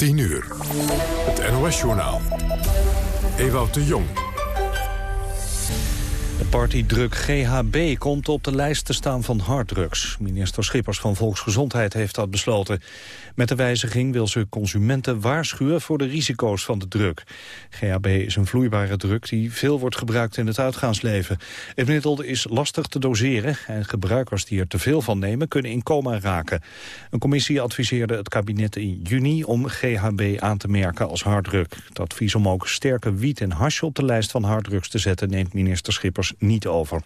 10 uur. Het NOS-journaal. Ewout de Jong. De partydruk GHB komt op de lijst te staan van harddrugs. Minister Schippers van Volksgezondheid heeft dat besloten. Met de wijziging wil ze consumenten waarschuwen voor de risico's van de druk. GHB is een vloeibare druk die veel wordt gebruikt in het uitgaansleven. Het middel is lastig te doseren en gebruikers die er te veel van nemen kunnen in coma raken. Een commissie adviseerde het kabinet in juni om GHB aan te merken als harddruk. Het advies om ook sterke wiet en hash op de lijst van harddrugs te zetten neemt minister Schippers niet over.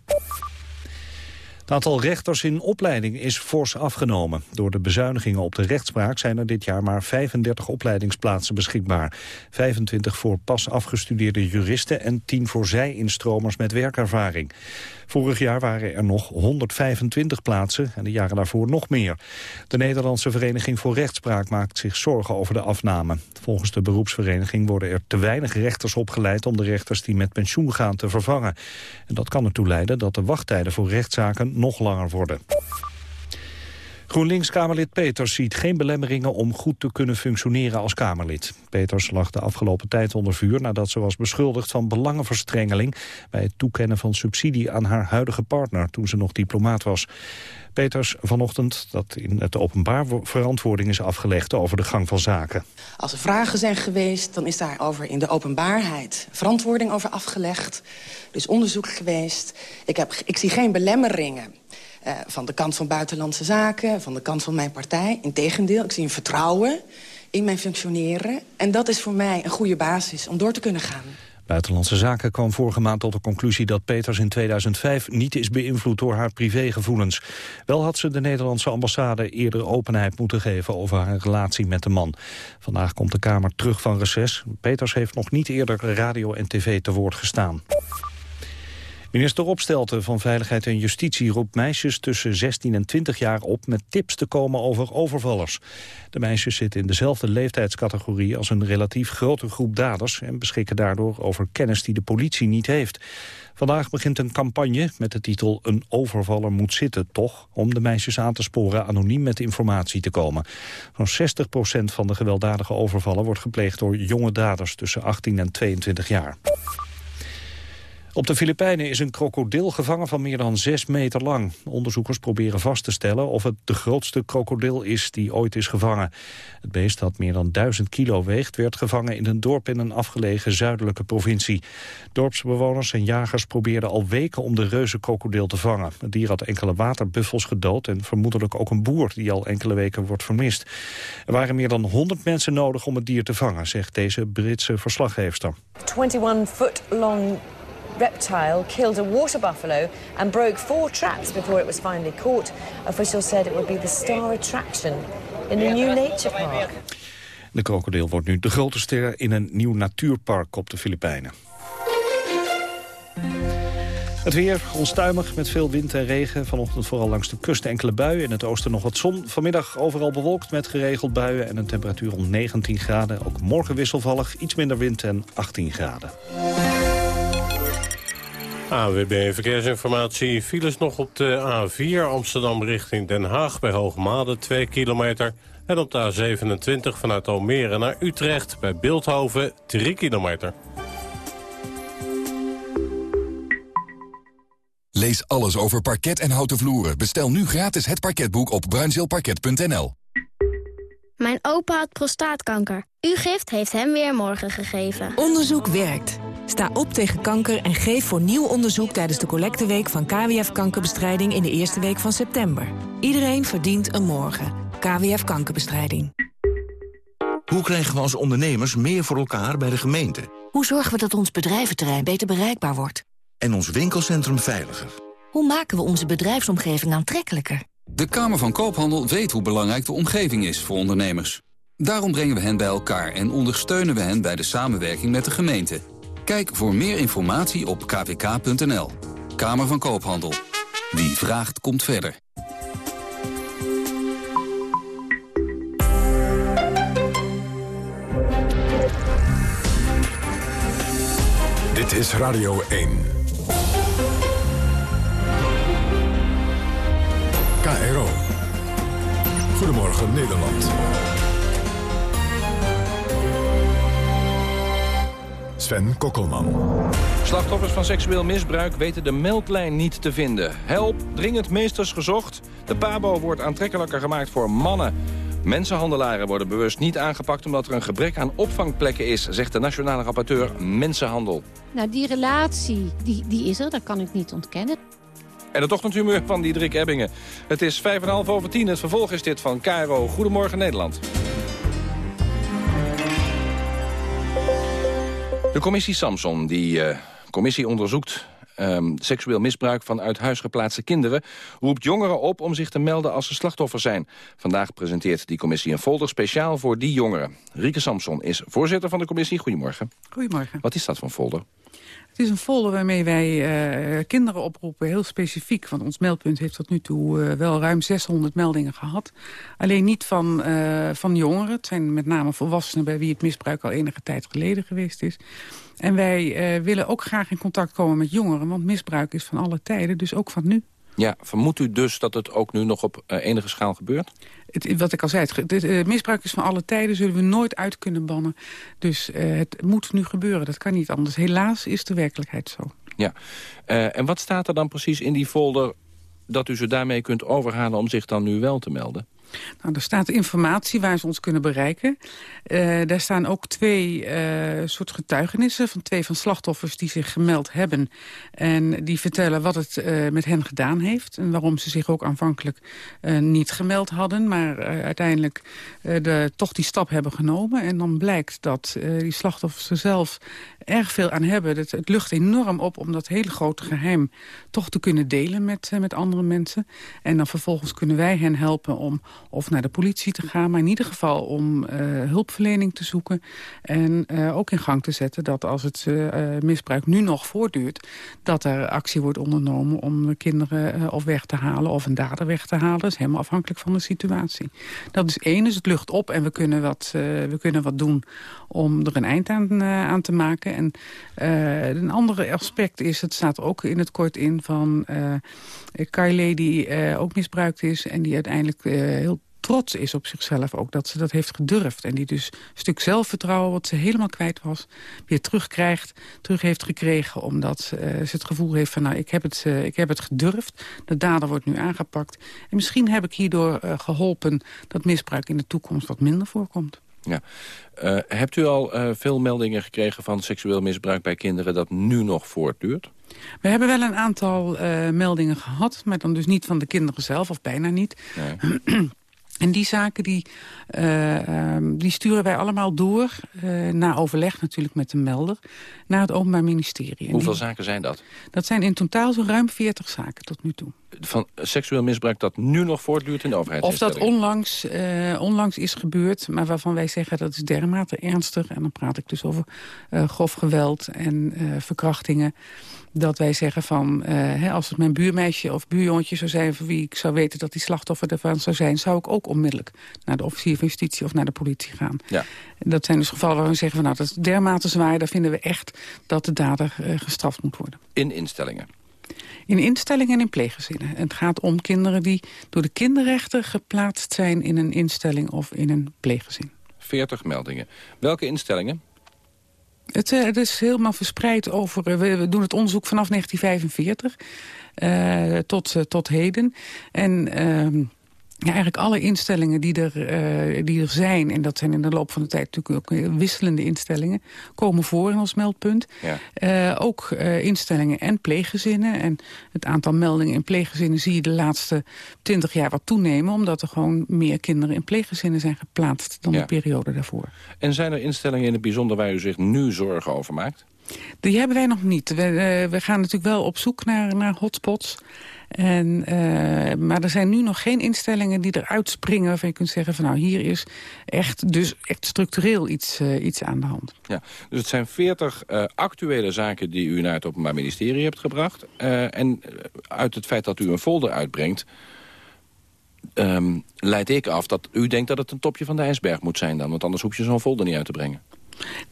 Het aantal rechters in opleiding is fors afgenomen. Door de bezuinigingen op de rechtspraak zijn er dit jaar maar 35 opleidingsplaatsen beschikbaar. 25 voor pas afgestudeerde juristen en 10 voor zij-instromers met werkervaring. Vorig jaar waren er nog 125 plaatsen en de jaren daarvoor nog meer. De Nederlandse Vereniging voor Rechtspraak maakt zich zorgen over de afname. Volgens de beroepsvereniging worden er te weinig rechters opgeleid om de rechters die met pensioen gaan te vervangen. En dat kan ertoe leiden dat de wachttijden voor rechtszaken nog langer worden. GroenLinks-Kamerlid Peters ziet geen belemmeringen om goed te kunnen functioneren als Kamerlid. Peters lag de afgelopen tijd onder vuur nadat ze was beschuldigd van belangenverstrengeling bij het toekennen van subsidie aan haar huidige partner toen ze nog diplomaat was. Peters vanochtend dat in het openbaar verantwoording is afgelegd over de gang van zaken. Als er vragen zijn geweest, dan is daarover in de openbaarheid verantwoording over afgelegd. Is onderzoek geweest. Ik, heb, ik zie geen belemmeringen uh, van de kant van buitenlandse zaken, van de kant van mijn partij. Integendeel, ik zie een vertrouwen in mijn functioneren. En dat is voor mij een goede basis om door te kunnen gaan. Buitenlandse Zaken kwam vorige maand tot de conclusie dat Peters in 2005 niet is beïnvloed door haar privégevoelens. Wel had ze de Nederlandse ambassade eerder openheid moeten geven over haar relatie met de man. Vandaag komt de Kamer terug van reces. Peters heeft nog niet eerder radio en tv te woord gestaan. Minister Opstelten van Veiligheid en Justitie roept meisjes tussen 16 en 20 jaar op met tips te komen over overvallers. De meisjes zitten in dezelfde leeftijdscategorie als een relatief grote groep daders en beschikken daardoor over kennis die de politie niet heeft. Vandaag begint een campagne met de titel Een overvaller moet zitten, toch? Om de meisjes aan te sporen anoniem met informatie te komen. Zo'n 60% van de gewelddadige overvallen wordt gepleegd door jonge daders tussen 18 en 22 jaar. Op de Filipijnen is een krokodil gevangen van meer dan 6 meter lang. Onderzoekers proberen vast te stellen of het de grootste krokodil is die ooit is gevangen. Het beest dat meer dan 1000 kilo weegt werd gevangen in een dorp in een afgelegen zuidelijke provincie. Dorpsbewoners en jagers probeerden al weken om de reuze krokodil te vangen. Het dier had enkele waterbuffels gedood en vermoedelijk ook een boer die al enkele weken wordt vermist. Er waren meer dan 100 mensen nodig om het dier te vangen, zegt deze Britse verslaggeefster. 21 foot long reptile killed a water buffalo and broke four traps before it was finally caught. Officials said it would be the star attraction in a new nature park. De krokodil wordt nu de grote ster in een nieuw natuurpark op de Filipijnen. Het weer onstuimig met veel wind en regen. Vanochtend vooral langs de kust enkele buien. In het oosten nog wat zon. Vanmiddag overal bewolkt met geregeld buien en een temperatuur om 19 graden. Ook morgen wisselvallig, iets minder wind en 18 graden. AWB Verkeersinformatie. Files nog op de A4 Amsterdam richting Den Haag bij Hoogmade 2 kilometer. En op de A27 vanuit Almere naar Utrecht bij Beeldhoven 3 kilometer. Lees alles over parket en houten vloeren. Bestel nu gratis het parketboek op bruinzeelparket.nl. Mijn opa had prostaatkanker. Uw gift heeft hem weer morgen gegeven. Onderzoek werkt. Sta op tegen kanker en geef voor nieuw onderzoek tijdens de collecteweek van KWF Kankerbestrijding in de eerste week van september. Iedereen verdient een morgen. KWF Kankerbestrijding. Hoe krijgen we als ondernemers meer voor elkaar bij de gemeente? Hoe zorgen we dat ons bedrijventerrein beter bereikbaar wordt? En ons winkelcentrum veiliger? Hoe maken we onze bedrijfsomgeving aantrekkelijker? De Kamer van Koophandel weet hoe belangrijk de omgeving is voor ondernemers. Daarom brengen we hen bij elkaar en ondersteunen we hen bij de samenwerking met de gemeente. Kijk voor meer informatie op kvk.nl. Kamer van Koophandel. Wie vraagt, komt verder. Dit is Radio 1. KRO. Goedemorgen Nederland. Sven Kokkelman. Slachtoffers van seksueel misbruik weten de meldlijn niet te vinden. Help, dringend meesters gezocht. De PABO wordt aantrekkelijker gemaakt voor mannen. Mensenhandelaren worden bewust niet aangepakt... omdat er een gebrek aan opvangplekken is, zegt de nationale rapporteur Mensenhandel. Nou, die relatie, die, die is er, dat kan ik niet ontkennen. En het ochtendhumeur van Diederik Ebbingen. Het is vijf en half over tien. Het vervolg is dit van Caro. Goedemorgen Nederland. De commissie Samson, die uh, commissie onderzoekt um, seksueel misbruik van uit huis geplaatste kinderen... roept jongeren op om zich te melden als ze slachtoffer zijn. Vandaag presenteert die commissie een folder speciaal voor die jongeren. Rieke Samson is voorzitter van de commissie. Goedemorgen. Goedemorgen. Wat is dat voor folder? Het is een folder waarmee wij uh, kinderen oproepen, heel specifiek. Want ons meldpunt heeft tot nu toe uh, wel ruim 600 meldingen gehad. Alleen niet van, uh, van jongeren. Het zijn met name volwassenen bij wie het misbruik al enige tijd geleden geweest is. En wij willen ook graag in contact komen met jongeren. Want misbruik is van alle tijden, dus ook van nu. Ja, vermoedt u dus dat het ook nu nog op uh, enige schaal gebeurt? Het, wat ik al zei, het, uh, misbruik is van alle tijden, zullen we nooit uit kunnen bannen. Dus uh, het moet nu gebeuren, dat kan niet anders. Helaas is de werkelijkheid zo. Ja, en wat staat er dan precies in die folder dat u ze daarmee kunt overhalen om zich dan nu wel te melden? Nou, er staat informatie waar ze ons kunnen bereiken. Uh, daar staan ook twee uh, soort getuigenissen van twee van slachtoffers die zich gemeld hebben. En die vertellen wat het uh, met hen gedaan heeft. En waarom ze zich ook aanvankelijk niet gemeld hadden. Maar uiteindelijk de, toch die stap hebben genomen. En dan blijkt dat die slachtoffers er zelf erg veel aan hebben. Het, het, lucht enorm op om dat hele grote geheim toch te kunnen delen met, met andere mensen. En dan vervolgens kunnen wij hen helpen om of naar de politie te gaan... maar in ieder geval om uh, hulpverlening te zoeken... en uh, ook in gang te zetten dat als het misbruik nu nog voortduurt... dat er actie wordt ondernomen om de kinderen of weg te halen... of een dader weg te halen. Dat is helemaal afhankelijk van de situatie. Dat is één, dus het lucht op en we kunnen wat, we kunnen wat doen... om er een eind aan, aan te maken. En een andere aspect is, het staat ook in het kort in... van Kylie die ook misbruikt is en die uiteindelijk heel trots is op zichzelf ook. Dat ze dat heeft gedurfd. En die dus een stuk zelfvertrouwen, wat ze helemaal kwijt was... weer terugkrijgt, terug heeft gekregen. Omdat uh, ze het gevoel heeft van, nou, ik heb, het, uh, ik heb het gedurfd. De dader wordt nu aangepakt. En misschien heb ik hierdoor uh, geholpen dat misbruik in de toekomst wat minder voorkomt. Ja. Uh, hebt u al uh, veel meldingen gekregen van seksueel misbruik bij kinderen dat nu nog voortduurt? We hebben wel een aantal uh, meldingen gehad, maar dan dus niet van de kinderen zelf, of bijna niet. Nee. En die zaken die, uh, die sturen wij allemaal door, uh, na overleg natuurlijk met de melder, naar het Openbaar Ministerie. Hoeveel die, zaken zijn dat? Dat zijn in totaal zo'n ruim 40 zaken tot nu toe. Van seksueel misbruik dat nu nog voortduurt in de overheid? Of dat onlangs, uh, onlangs is gebeurd, maar waarvan wij zeggen dat is dermate ernstig. En dan praat ik dus over grof geweld en verkrachtingen dat wij zeggen van, uh, hè, als het mijn buurmeisje of buurjongetje zou zijn... voor wie ik zou weten dat die slachtoffer ervan zou zijn... zou ik ook onmiddellijk naar de officier van justitie of naar de politie gaan. Ja. Dat zijn dus gevallen waar we zeggen van, nou, dat is dermate zwaar... daar vinden we echt dat de dader uh, gestraft moet worden. In instellingen? In instellingen en in pleeggezinnen. Het gaat om kinderen die door de kinderrechten geplaatst zijn... in een instelling of in een pleeggezin. 40 meldingen. Welke instellingen? Het, uh, het, is helemaal verspreid over... Uh, we, doen het onderzoek vanaf 1945 uh, tot, tot heden. En ehm, ja, eigenlijk alle instellingen die er, uh, die er zijn... en dat zijn in de loop van de tijd natuurlijk ook wisselende instellingen... komen voor in ons meldpunt. Ja. Uh, ook uh, instellingen en pleeggezinnen. En het aantal meldingen in pleeggezinnen zie je de laatste twintig jaar wat toenemen... omdat er gewoon meer kinderen in pleeggezinnen zijn geplaatst... dan ja. de periode daarvoor. En zijn er instellingen in het bijzonder waar u zich nu zorgen over maakt? Die hebben wij nog niet. We, we gaan natuurlijk wel op zoek naar, naar hotspots... En, uh, maar er zijn nu nog geen instellingen die eruit springen... waarvan je kunt zeggen van nou hier is echt, dus echt structureel iets, uh, iets aan de hand. Ja, dus het zijn veertig uh, actuele zaken die u naar het Openbaar Ministerie hebt gebracht. en uit het feit dat u een folder uitbrengt... Um, leid ik af dat u denkt dat het een topje van de ijsberg moet zijn dan. Want anders hoef je zo'n folder niet uit te brengen.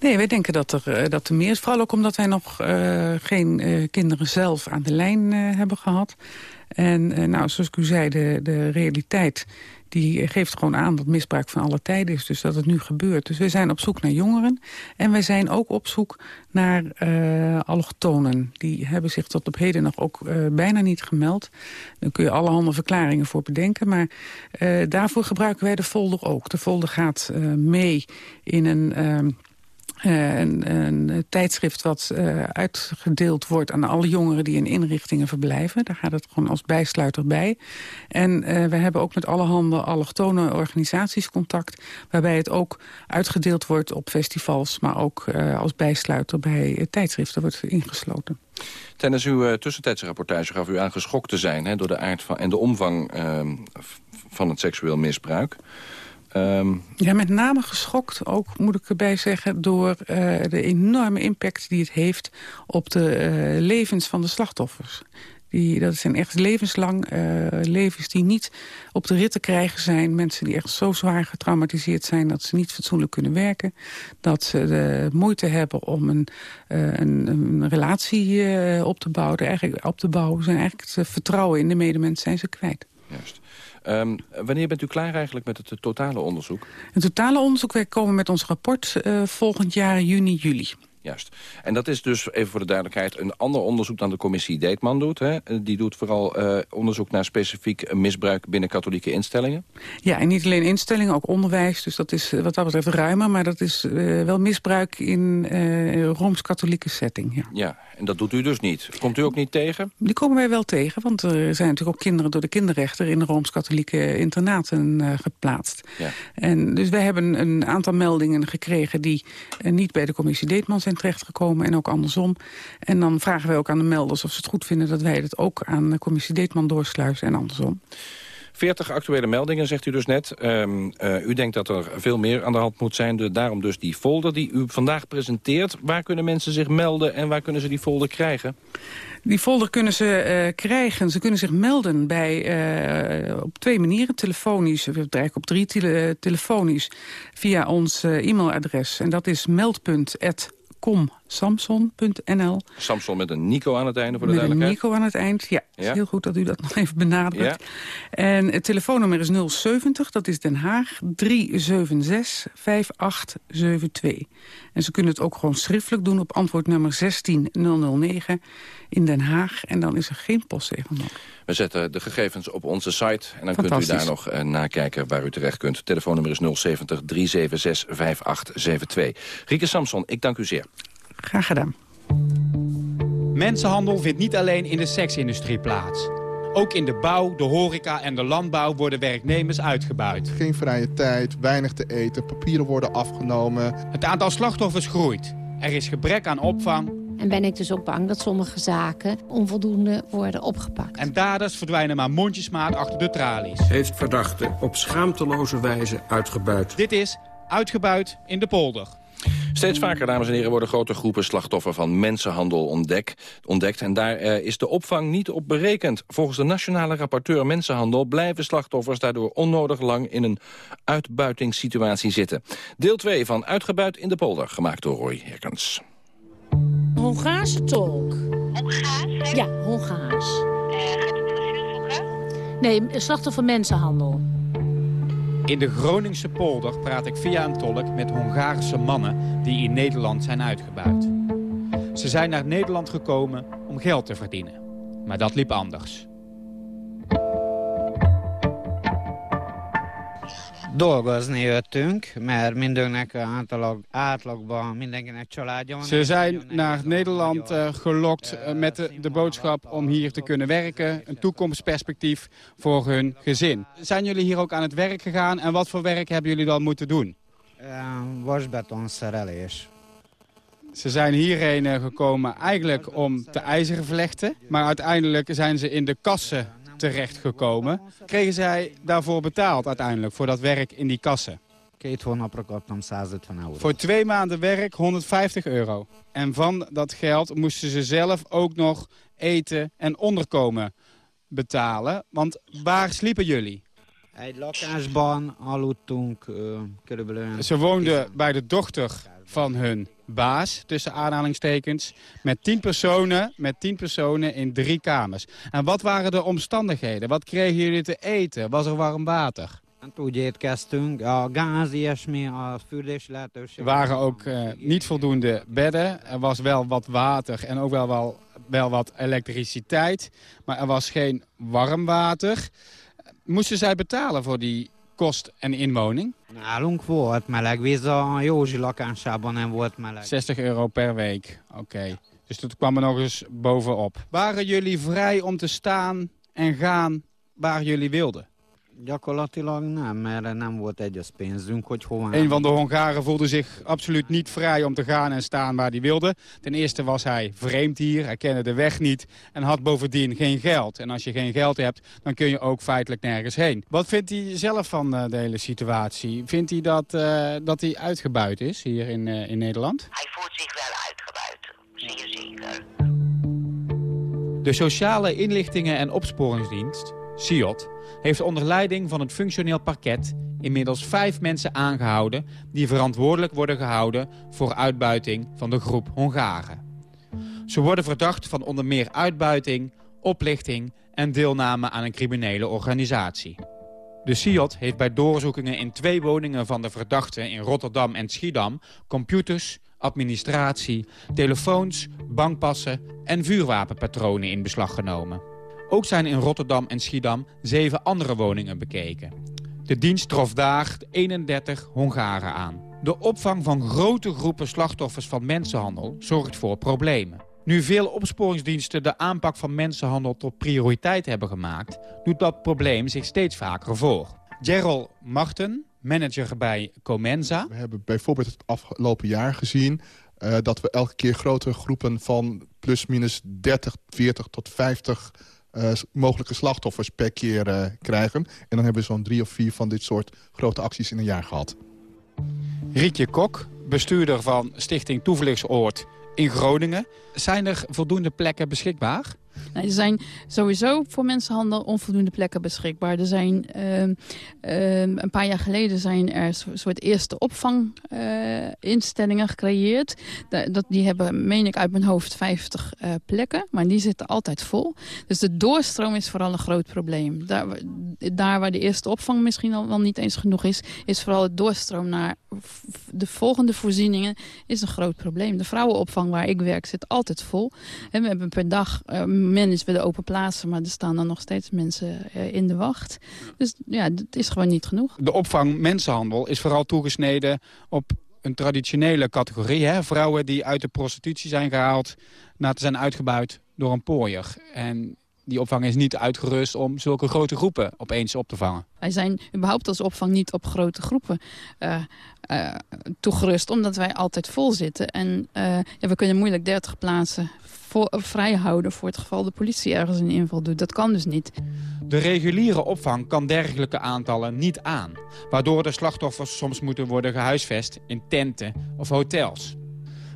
Nee, wij denken dat er, dat er meer is. Vooral ook omdat wij nog uh, geen uh, kinderen zelf aan de lijn hebben gehad. En nou, zoals ik u zei, de, de realiteit die geeft gewoon aan dat misbruik van alle tijden is. Dus dat het nu gebeurt. Dus we zijn op zoek naar jongeren. En wij zijn ook op zoek naar uh, allochtonen. Die hebben zich tot op heden nog ook bijna niet gemeld. Daar kun je allerhande verklaringen voor bedenken. Maar daarvoor gebruiken wij de folder ook. De folder gaat mee in een... Uh, een, een, tijdschrift wat uh, uitgedeeld wordt aan alle jongeren die in inrichtingen verblijven. Daar gaat het gewoon als bijsluiter bij. En uh, we hebben ook met allerhande allochtone organisaties contact... waarbij het ook uitgedeeld wordt op festivals... maar ook als bijsluiter bij tijdschriften wordt ingesloten. Tijdens uw tussentijdse rapportage gaf u aan geschokt te zijn... Hè, door de aard van, en de omvang ehm, van het seksueel misbruik... Um... Ja, met name geschokt, ook moet ik erbij zeggen... door uh, de enorme impact die het heeft op de uh, levens van de slachtoffers. Die, dat zijn echt levenslang uh, levens die niet op de rit te krijgen zijn. Mensen die echt zo zwaar getraumatiseerd zijn dat ze niet fatsoenlijk kunnen werken. Dat ze de moeite hebben om een, een, een relatie op te bouwen. Eigenlijk op te bouwen zijn eigenlijk het vertrouwen in de medemens zijn ze kwijt. Juist. Um, wanneer bent u klaar eigenlijk met het totale onderzoek? Het totale onderzoek, wij komen met ons rapport uh, volgend jaar juni, juli. Juist. En dat is dus, even voor de duidelijkheid... een ander onderzoek dan de commissie Deetman doet. Hè? Die doet vooral uh, onderzoek naar specifiek misbruik binnen katholieke instellingen. Ja, en niet alleen instellingen, ook onderwijs. Dus dat is wat dat betreft ruimer. Maar dat is uh, wel misbruik in uh, Rooms-katholieke setting. Ja. ja, en dat doet u dus niet. Komt u ook niet tegen? Die komen wij wel tegen. Want er zijn natuurlijk ook kinderen door de kinderrechter... in Rooms-katholieke internaten geplaatst. Ja. En dus wij hebben een aantal meldingen gekregen... die niet bij de commissie Deetman zijn terechtgekomen en ook andersom. En dan vragen wij ook aan de melders of ze het goed vinden... dat wij het ook aan de commissie Deetman doorsluizen en andersom. 40 actuele meldingen, zegt u dus net. Um, uh, u denkt dat er veel meer aan de hand moet zijn. De, daarom dus die folder die u vandaag presenteert. Waar kunnen mensen zich melden en waar kunnen ze die folder krijgen? Die folder kunnen ze uh, krijgen. Ze kunnen zich melden bij, uh, op twee manieren. Telefonisch, of eigenlijk op drie tele telefonisch. Via ons e-mailadres. En dat is meldpunt@ Comment? komsamson.nl. Samson met een Nico aan het einde, voor de met duidelijkheid. Met een Nico aan het eind, ja. heel goed dat u dat nog even benadrukt. Ja. En het telefoonnummer is 070, dat is Den Haag, 376 5872. En ze kunnen het ook gewoon schriftelijk doen op antwoordnummer 16009 in Den Haag. En dan is er geen postzegel nodig. We zetten de gegevens op onze site en dan kunt u daar nog uh, nakijken waar u terecht kunt. Telefoonnummer is 070 376 5872. Rieke Samson, ik dank u zeer. Graag gedaan. Mensenhandel vindt niet alleen in de seksindustrie plaats. Ook in de bouw, de horeca en de landbouw worden werknemers uitgebuit. Geen vrije tijd, weinig te eten, papieren worden afgenomen. Het aantal slachtoffers groeit. Er is gebrek aan opvang. En ben ik dus ook bang dat sommige zaken onvoldoende worden opgepakt. En daders verdwijnen maar mondjesmaat achter de tralies. Heeft verdachte op schaamteloze wijze uitgebuit. Dit is Uitgebuit in de polder. Steeds vaker, dames en heren, worden grote groepen slachtoffer van mensenhandel ontdekt. ontdekt en daar uh, is de opvang niet op berekend. Volgens de nationale rapporteur mensenhandel blijven slachtoffers daardoor onnodig lang in een uitbuitingssituatie zitten. Deel 2 van Uitgebuit in de polder, gemaakt door Roy Herkens. Hongaarse tolk. Hongaars? Ja, Hongaars. Uh, gaat? Nee, slachtoffer mensenhandel. In de Groningse polder praat ik via een tolk met Hongaarse mannen die in Nederland zijn uitgebuit. Ze zijn naar Nederland gekomen om geld te verdienen. Maar dat liep anders. Dolgozni jöttünk, mert mindönknek átlag, átlagban mindenkinek családja van. Ze zijn naar Nederland uh, gelokt uh, met de, boodschap om hier te kunnen werken. Een toekomstperspectief voor hun gezin. Zijn jullie hier ook aan het werk gegaan en wat voor werk hebben jullie dan moeten doen? Wasbetonszerelés. Ze zijn hierheen gekomen eigenlijk om te ijzeren vlechten. Maar uiteindelijk zijn ze in de kassen terechtgekomen. Kregen zij daarvoor betaald uiteindelijk, voor dat werk in die kassen? Voor twee maanden werk 150 euro. En van dat geld moesten ze zelf ook nog eten en onderkomen betalen. Want waar sliepen jullie? Ze woonden bij de dochter van hun baas, tussen aanhalingstekens, met tien personen, met tien personen in drie kamers. En wat waren de omstandigheden? Wat kregen jullie te eten? Was er warm water? Er waren ook uh, niet voldoende bedden. Er was wel wat water en ook wel, wel, wel wat elektriciteit. Maar er was geen warm water. Moesten zij betalen voor die kost en inwoning? Nálunk volt meleg víz, a Józsi lakásában nem volt meleg. 60 euro per week, oké. Okay. Dus dat kwam er nog eens bovenop. Waren jullie vrij om te staan en gaan waar jullie wilden? Gyakorlatilag nem, mert nem volt egyes pénzünk, hogy hova... Een van de Hongaren voelde zich absoluut niet vrij om te gaan en staan waar hij wilde. Ten eerste was hij vreemd hier, hij kende de weg niet en had bovendien geen geld. En als je geen geld hebt, dan kun je ook feitelijk nergens heen. Wat vindt hij zelf van uh, de hele situatie? Vindt hij dat, uh, dat hij uitgebuit is hier in, uh, in Nederland? Hij voelt zich wel uitgebuit, zeer zeker. De Sociale Inlichtingen en Opsporingsdienst, SIOT heeft onder leiding van het functioneel parket inmiddels vijf mensen aangehouden... die verantwoordelijk worden gehouden voor uitbuiting van de groep Hongaren. Ze worden verdacht van onder meer uitbuiting, oplichting en deelname aan een criminele organisatie. De SIOT heeft bij doorzoekingen in twee woningen van de verdachten in Rotterdam en Schiedam... computers, administratie, telefoons, bankpassen en vuurwapenpatronen in beslag genomen. Ook zijn in Rotterdam en Schiedam zeven andere woningen bekeken. De dienst trof daar 31 Hongaren aan. De opvang van grote groepen slachtoffers van mensenhandel zorgt voor problemen. Nu veel opsporingsdiensten de aanpak van mensenhandel tot prioriteit hebben gemaakt... doet dat probleem zich steeds vaker voor. Gerald Marten, manager bij Comenza. We hebben bijvoorbeeld het afgelopen jaar gezien... Uh, dat we elke keer grotere groepen van plus minus 30, 40 tot 50 uh, mogelijke slachtoffers per keer uh, krijgen. En dan hebben we zo'n drie of vier van dit soort grote acties in een jaar gehad. Rietje Kok, bestuurder van Stichting Toevluchtsoord in Groningen. Zijn er voldoende plekken beschikbaar? Nou, er zijn sowieso voor mensenhandel onvoldoende plekken beschikbaar. Er zijn uh, uh, een paar jaar geleden zijn er soort eerste opvanginstellingen uh, gecreëerd. dat, die hebben, meen ik uit mijn hoofd, 50 eh, plekken. Maar die zitten altijd vol. Dus de doorstroom is vooral een groot probleem. Daar, waar de eerste opvang misschien al wel niet eens genoeg is... is vooral het doorstroom naar de volgende voorzieningen is een groot probleem. De vrouwenopvang waar ik werk zit altijd vol. We hebben per dag managen we de open plaatsen, maar er staan dan nog steeds mensen uh, in de wacht. Dus ja, het is gewoon niet genoeg. De opvang mensenhandel is vooral toegesneden op een traditionele categorie. Hè? Vrouwen die uit de prostitutie zijn gehaald na te zijn uitgebuit door een pooier. En die opvang is niet uitgerust om zulke grote groepen opeens op te vangen. Wij zijn überhaupt als opvang niet op grote groepen uh, uh, toegerust, omdat wij altijd vol zitten. En uh, ja, we kunnen moeilijk 30 plaatsen voor, vrij houden voor het geval de politie ergens een inval doet. Dat kan dus niet. De reguliere opvang kan dergelijke aantallen niet aan. Waardoor de slachtoffers soms moeten worden gehuisvest in tenten of hotels.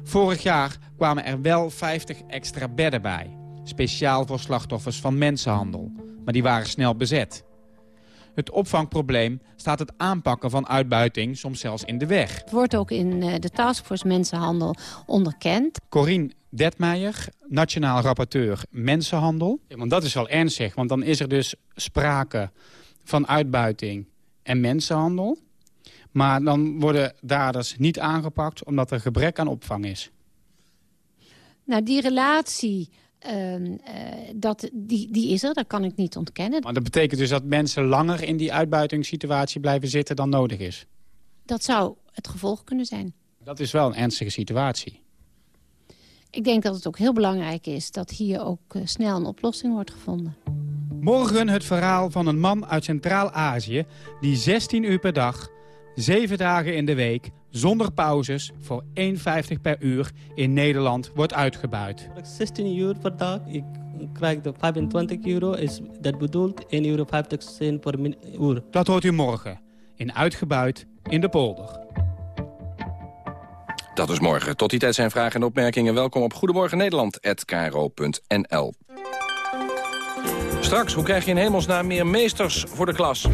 Vorig jaar kwamen er wel 50 extra bedden bij. Speciaal voor slachtoffers van mensenhandel. Maar die waren snel bezet. Het opvangprobleem staat het aanpakken van uitbuiting soms zelfs in de weg. Het wordt ook in de taskforce mensenhandel onderkend. Corine Detmeijer, nationaal rapporteur mensenhandel. Ja, want dat is wel ernstig, want dan is er dus sprake van uitbuiting en mensenhandel. Maar dan worden daders niet aangepakt omdat er gebrek aan opvang is. Nou, die relatie dat, die, die is er, dat kan ik niet ontkennen. Maar dat betekent dus dat mensen langer in die uitbuitingssituatie blijven zitten dan nodig is? Dat zou het gevolg kunnen zijn. Dat is wel een ernstige situatie. Ik denk dat het ook heel belangrijk is dat hier ook uh, snel een oplossing wordt gevonden. Morgen het verhaal van een man uit Centraal-Azië... die 16 uur per dag, 7 dagen in de week, zonder pauzes... voor 1,50 per uur in Nederland wordt uitgebuit. 16 uur per dag, ik krijg de 25 euro, is dat bedoeld 1 euro 50 cent per uur. Dat hoort u morgen, in Uitgebuit in de polder. Dat is morgen. Tot die tijd zijn vragen en opmerkingen. Welkom op Goedemorgen Nederland@kro.nl. Straks, hoe krijg je in hemelsnaam meer meesters voor de klas?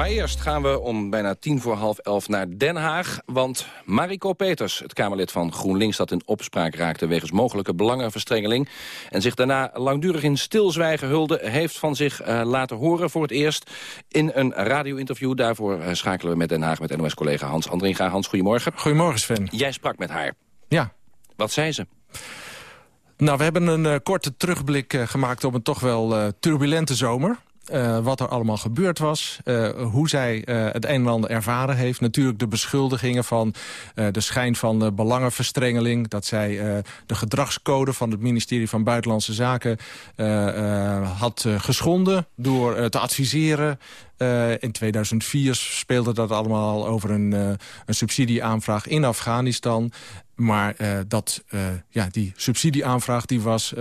Maar eerst gaan we om bijna tien voor half elf naar Den Haag. Want Mariko Peters, het Kamerlid van GroenLinks... dat in opspraak raakte wegens mogelijke belangenverstrengeling... en zich daarna langdurig in stilzwijgen hulde... heeft van zich uh, laten horen voor het eerst in een radio-interview. Daarvoor uh, schakelen we met Den Haag met NOS-collega Hans Andringa. Hans, goedemorgen. Goedemorgen, Sven. Jij sprak met haar. Ja. Wat zei ze? Nou, we hebben een uh, korte terugblik gemaakt op een toch wel turbulente zomer. Uh, wat er allemaal gebeurd was. Uh, hoe zij uh, het een en ander ervaren heeft. Natuurlijk de beschuldigingen van de schijn van belangenverstrengeling. Dat zij de gedragscode van het ministerie van Buitenlandse Zaken had geschonden. Door te adviseren in 2004 speelde dat allemaal over een, een subsidieaanvraag in Afghanistan. Maar uh, dat, ja, die subsidieaanvraag die was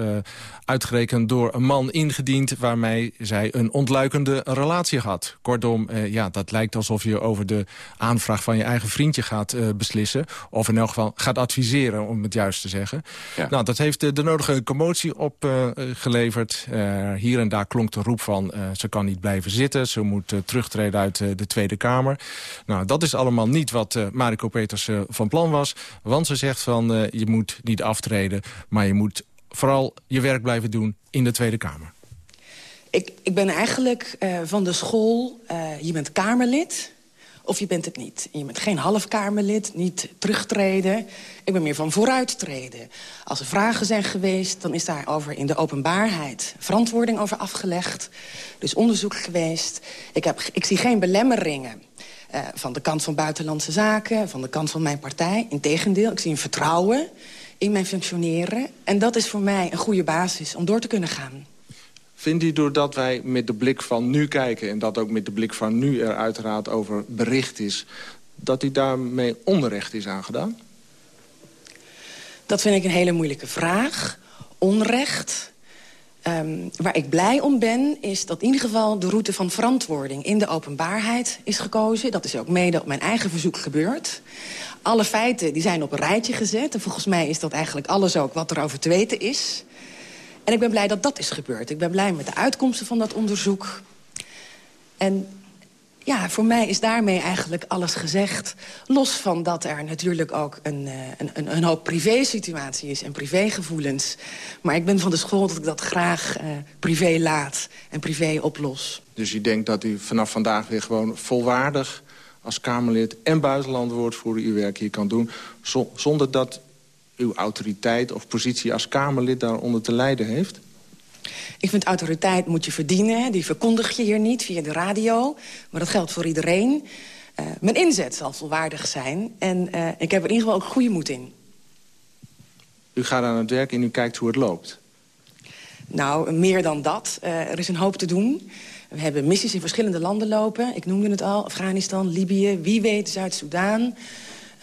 uitgerekend door een man ingediend... waarmee zij een ontluikende relatie had. Kortom, ja, dat lijkt alsof je over de aanvraag van je eigen vriendje gaat beslissen. Of in elk geval gaat adviseren, om het juist te zeggen. Ja. Nou, dat heeft de, de nodige commotie opgeleverd. hier en daar klonk de roep van ze kan niet blijven zitten. Ze moet terugtreden uit de Tweede Kamer. Nou, dat is allemaal niet wat Mariko Peters van plan was. Want ze zegt van je moet niet aftreden, maar je moet vooral je werk blijven doen in de Tweede Kamer. Ik, ik ben eigenlijk uh, van de school, uh, je bent Kamerlid of je bent het niet. Je bent geen halfkamerlid, niet terugtreden. Ik ben meer van vooruittreden. Als er vragen zijn geweest, dan is daarover in de openbaarheid verantwoording over afgelegd. Dus onderzoek geweest. Ik, heb, ik zie geen belemmeringen. Uh, van de kant van buitenlandse zaken, van de kant van mijn partij. Integendeel, ik zie een vertrouwen in mijn functioneren. En dat is voor mij een goede basis om door te kunnen gaan. Vindt u doordat wij met de blik van nu kijken... en dat ook met de blik van nu er uiteraard over bericht is... dat u daarmee onrecht is aangedaan? Dat vind ik een hele moeilijke vraag. Onrecht. Um, waar ik blij om ben, is dat in ieder geval de route van verantwoording... in de openbaarheid is gekozen. Dat is ook mede op mijn eigen verzoek gebeurd. Alle feiten die zijn op een rijtje gezet. En volgens mij is dat eigenlijk alles ook wat er over te weten is. En ik ben blij dat dat is gebeurd. Ik ben blij met de uitkomsten van dat onderzoek. En ja, voor mij is daarmee eigenlijk alles gezegd. Los van dat er natuurlijk ook een, een, een hoop privé-situatie is en privégevoelens. Maar ik ben van de school dat ik dat graag uh, privé laat en privé oplos. Dus u denkt dat u vanaf vandaag weer gewoon volwaardig als Kamerlid en buitenlandwoordvoerder uw werk hier kan doen... zonder dat uw autoriteit of positie als Kamerlid daaronder te lijden heeft? Ik vind autoriteit moet je verdienen. Die verkondig je hier niet via de radio. Maar dat geldt voor iedereen. Uh, mijn inzet zal volwaardig zijn. En uh, ik heb er in ieder geval ook goede moed in. U gaat aan het werk en u kijkt hoe het loopt? Nou, meer dan dat. Uh, er is een hoop te doen. We hebben missies in verschillende landen lopen. Ik noemde het al. Afghanistan, Libië, wie weet Zuid-Soedan.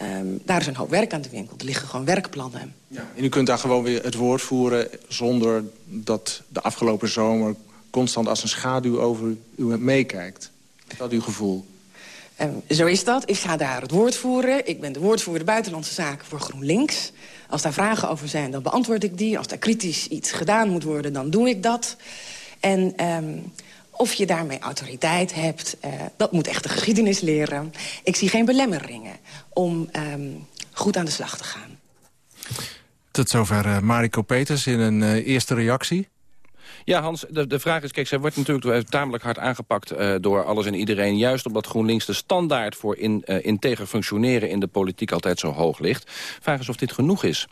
Um, daar is een hoop werk aan de winkel. Er liggen gewoon werkplannen. Ja, en u kunt daar gewoon weer het woord voeren... zonder dat de afgelopen zomer constant als een schaduw over u meekijkt. Is dat uw gevoel? Um, zo is dat. Ik ga daar het woord voeren. Ik ben de woordvoerder Buitenlandse Zaken voor GroenLinks. Als daar vragen over zijn, dan beantwoord ik die. Als daar kritisch iets gedaan moet worden, dan doe ik dat. En... Um, of je daarmee autoriteit hebt, uh, dat moet echt de geschiedenis leren. Ik zie geen belemmeringen om um, goed aan de slag te gaan. Tot zover uh, Mariko Peters in een uh, eerste reactie. Ja, Hans, de, de vraag is, kijk, zij wordt natuurlijk tamelijk hard aangepakt uh, door alles en iedereen. Juist omdat GroenLinks de standaard voor in, uh, integer functioneren in de politiek altijd zo hoog ligt. Vraag is of dit genoeg is.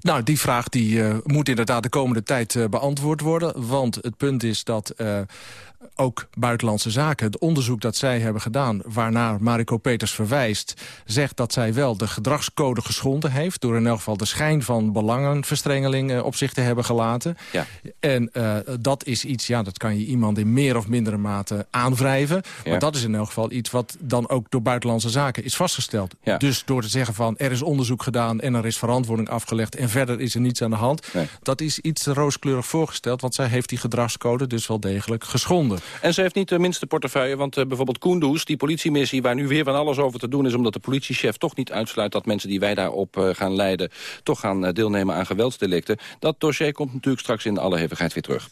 Nou, die vraag die, uh, moet inderdaad de komende tijd uh, beantwoord worden. Want het punt is dat uh, ook Buitenlandse Zaken, het onderzoek dat zij hebben gedaan... waarnaar Mariko Peters verwijst, zegt dat zij wel de gedragscode geschonden heeft... door in elk geval de schijn van belangenverstrengeling uh, op zich te hebben gelaten. Ja. En uh, dat is iets, ja, dat kan je iemand in meer of mindere mate aanwrijven. Ja. Maar dat is in elk geval iets wat dan ook door Buitenlandse Zaken is vastgesteld. Ja. Dus door te zeggen van, er is onderzoek gedaan en er is verantwoording afgelegd... en verder is er niets aan de hand, nee. dat is iets rooskleurig voorgesteld... want zij heeft die gedragscode dus wel degelijk geschonden. En ze heeft niet de minste portefeuille, want uh, bijvoorbeeld Kunduz, die politiemissie... waar nu weer van alles over te doen is... omdat de politiechef toch niet uitsluit dat mensen die wij daarop uh, gaan leiden... toch gaan uh, deelnemen aan geweldsdelicten. Dat dossier komt natuurlijk straks in alle hevigheid weer terug.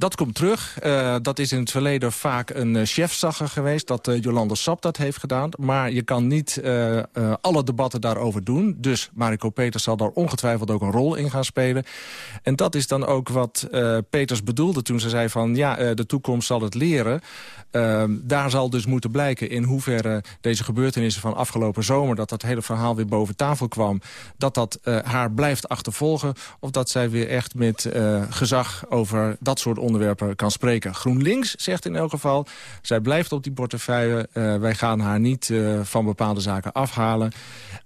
Dat komt terug. Uh, dat is in het verleden vaak een uh, chefzagger geweest... dat uh, Jolande Sap dat heeft gedaan. Maar je kan niet alle debatten daarover doen. Dus Mariko Peters zal daar ongetwijfeld ook een rol in gaan spelen. En dat is dan ook wat Peters bedoelde toen ze zei van... ja, de toekomst zal het leren. Ehm, daar zal dus moeten blijken in hoeverre deze gebeurtenissen van afgelopen zomer... dat dat hele verhaal weer boven tafel kwam... dat dat haar blijft achtervolgen... of dat zij weer echt met gezag over dat soort onderwerpen kan spreken. GroenLinks zegt in elk geval, zij blijft op die portefeuille. Uh, wij gaan haar niet uh, van bepaalde zaken afhalen.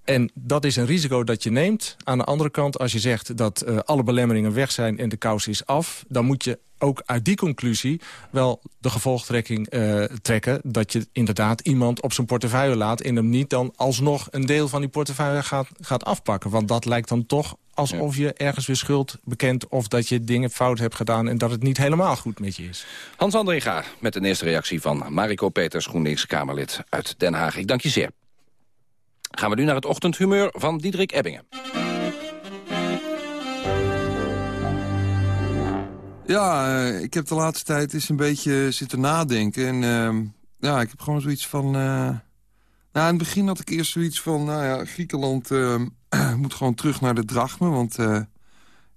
En dat is een risico dat je neemt. Aan de andere kant, als je zegt dat uh, alle belemmeringen weg zijn en de kous is af... dan moet je ook uit die conclusie wel de gevolgtrekking trekken... dat je inderdaad iemand op zijn portefeuille laat... en hem niet dan alsnog een deel van die portefeuille gaat, gaat afpakken. Want dat lijkt dan toch alsof je ergens weer schuld bekent... of dat je dingen fout hebt gedaan en dat het niet helemaal goed met je is. Hans Andringa met een eerste reactie van Mariko Peters... GroenLinks-Kamerlid uit Den Haag. Ik dank je zeer. Gaan we nu naar het ochtendhumeur van Diederik Ebbingen. Ja, uh, ik heb de laatste tijd eens een beetje zitten nadenken. En uh, ja, ik heb gewoon zoiets van... Uh, nou, in het begin had ik eerst zoiets van... Nou ja, Griekenland ehm, moet gewoon terug naar de drachme. Want uh,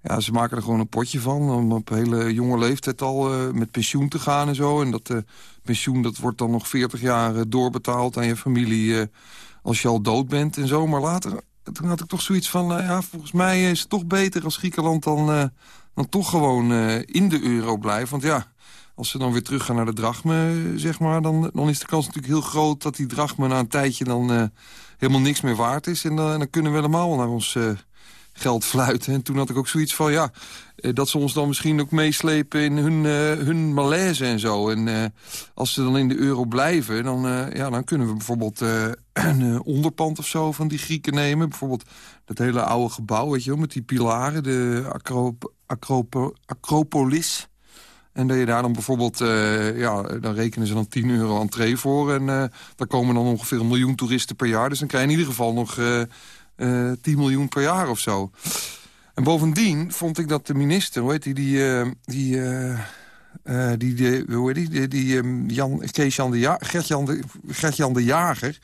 ja, ze maken er gewoon een potje van. Om op hele jonge leeftijd al uh, met pensioen te gaan en zo. En dat uh, pensioen dat wordt dan nog 40 jaar doorbetaald aan je familie... als je al dood bent en zo. Maar later toen had ik toch zoiets van... ja, volgens mij is het toch beter als Griekenland dan, dan toch gewoon in de euro blijft. Want ja, als ze dan weer terug gaan naar de drachme, zeg maar... dan, dan is de kans natuurlijk heel groot dat die drachme na een tijdje dan helemaal niks meer waard is. En dan, dan kunnen we helemaal naar ons uh, geld fluiten. En toen had ik ook zoiets van, ja, uh, dat ze ons dan misschien ook meeslepen in hun, hun malaise en zo. En als ze dan in de euro blijven, dan, ja, dan kunnen we bijvoorbeeld een onderpand of zo van die Grieken nemen. Bijvoorbeeld dat hele oude gebouw, weet je wel, met die pilaren, de Acrop Acrop Acropolis... En dat je daar dan bijvoorbeeld, uh, ja, dan rekenen ze dan 10 euro entree voor. En uh, daar komen dan ongeveer een miljoen toeristen per jaar. Dus dan krijg je in ieder geval nog uh, uh, 10 miljoen per jaar of zo. En bovendien vond ik dat de minister, hoe heet die, die, die, die, die, hoe heet die, die, die Jan, Kees-Jan de, ja Gert-Jan de, Gert de Jager...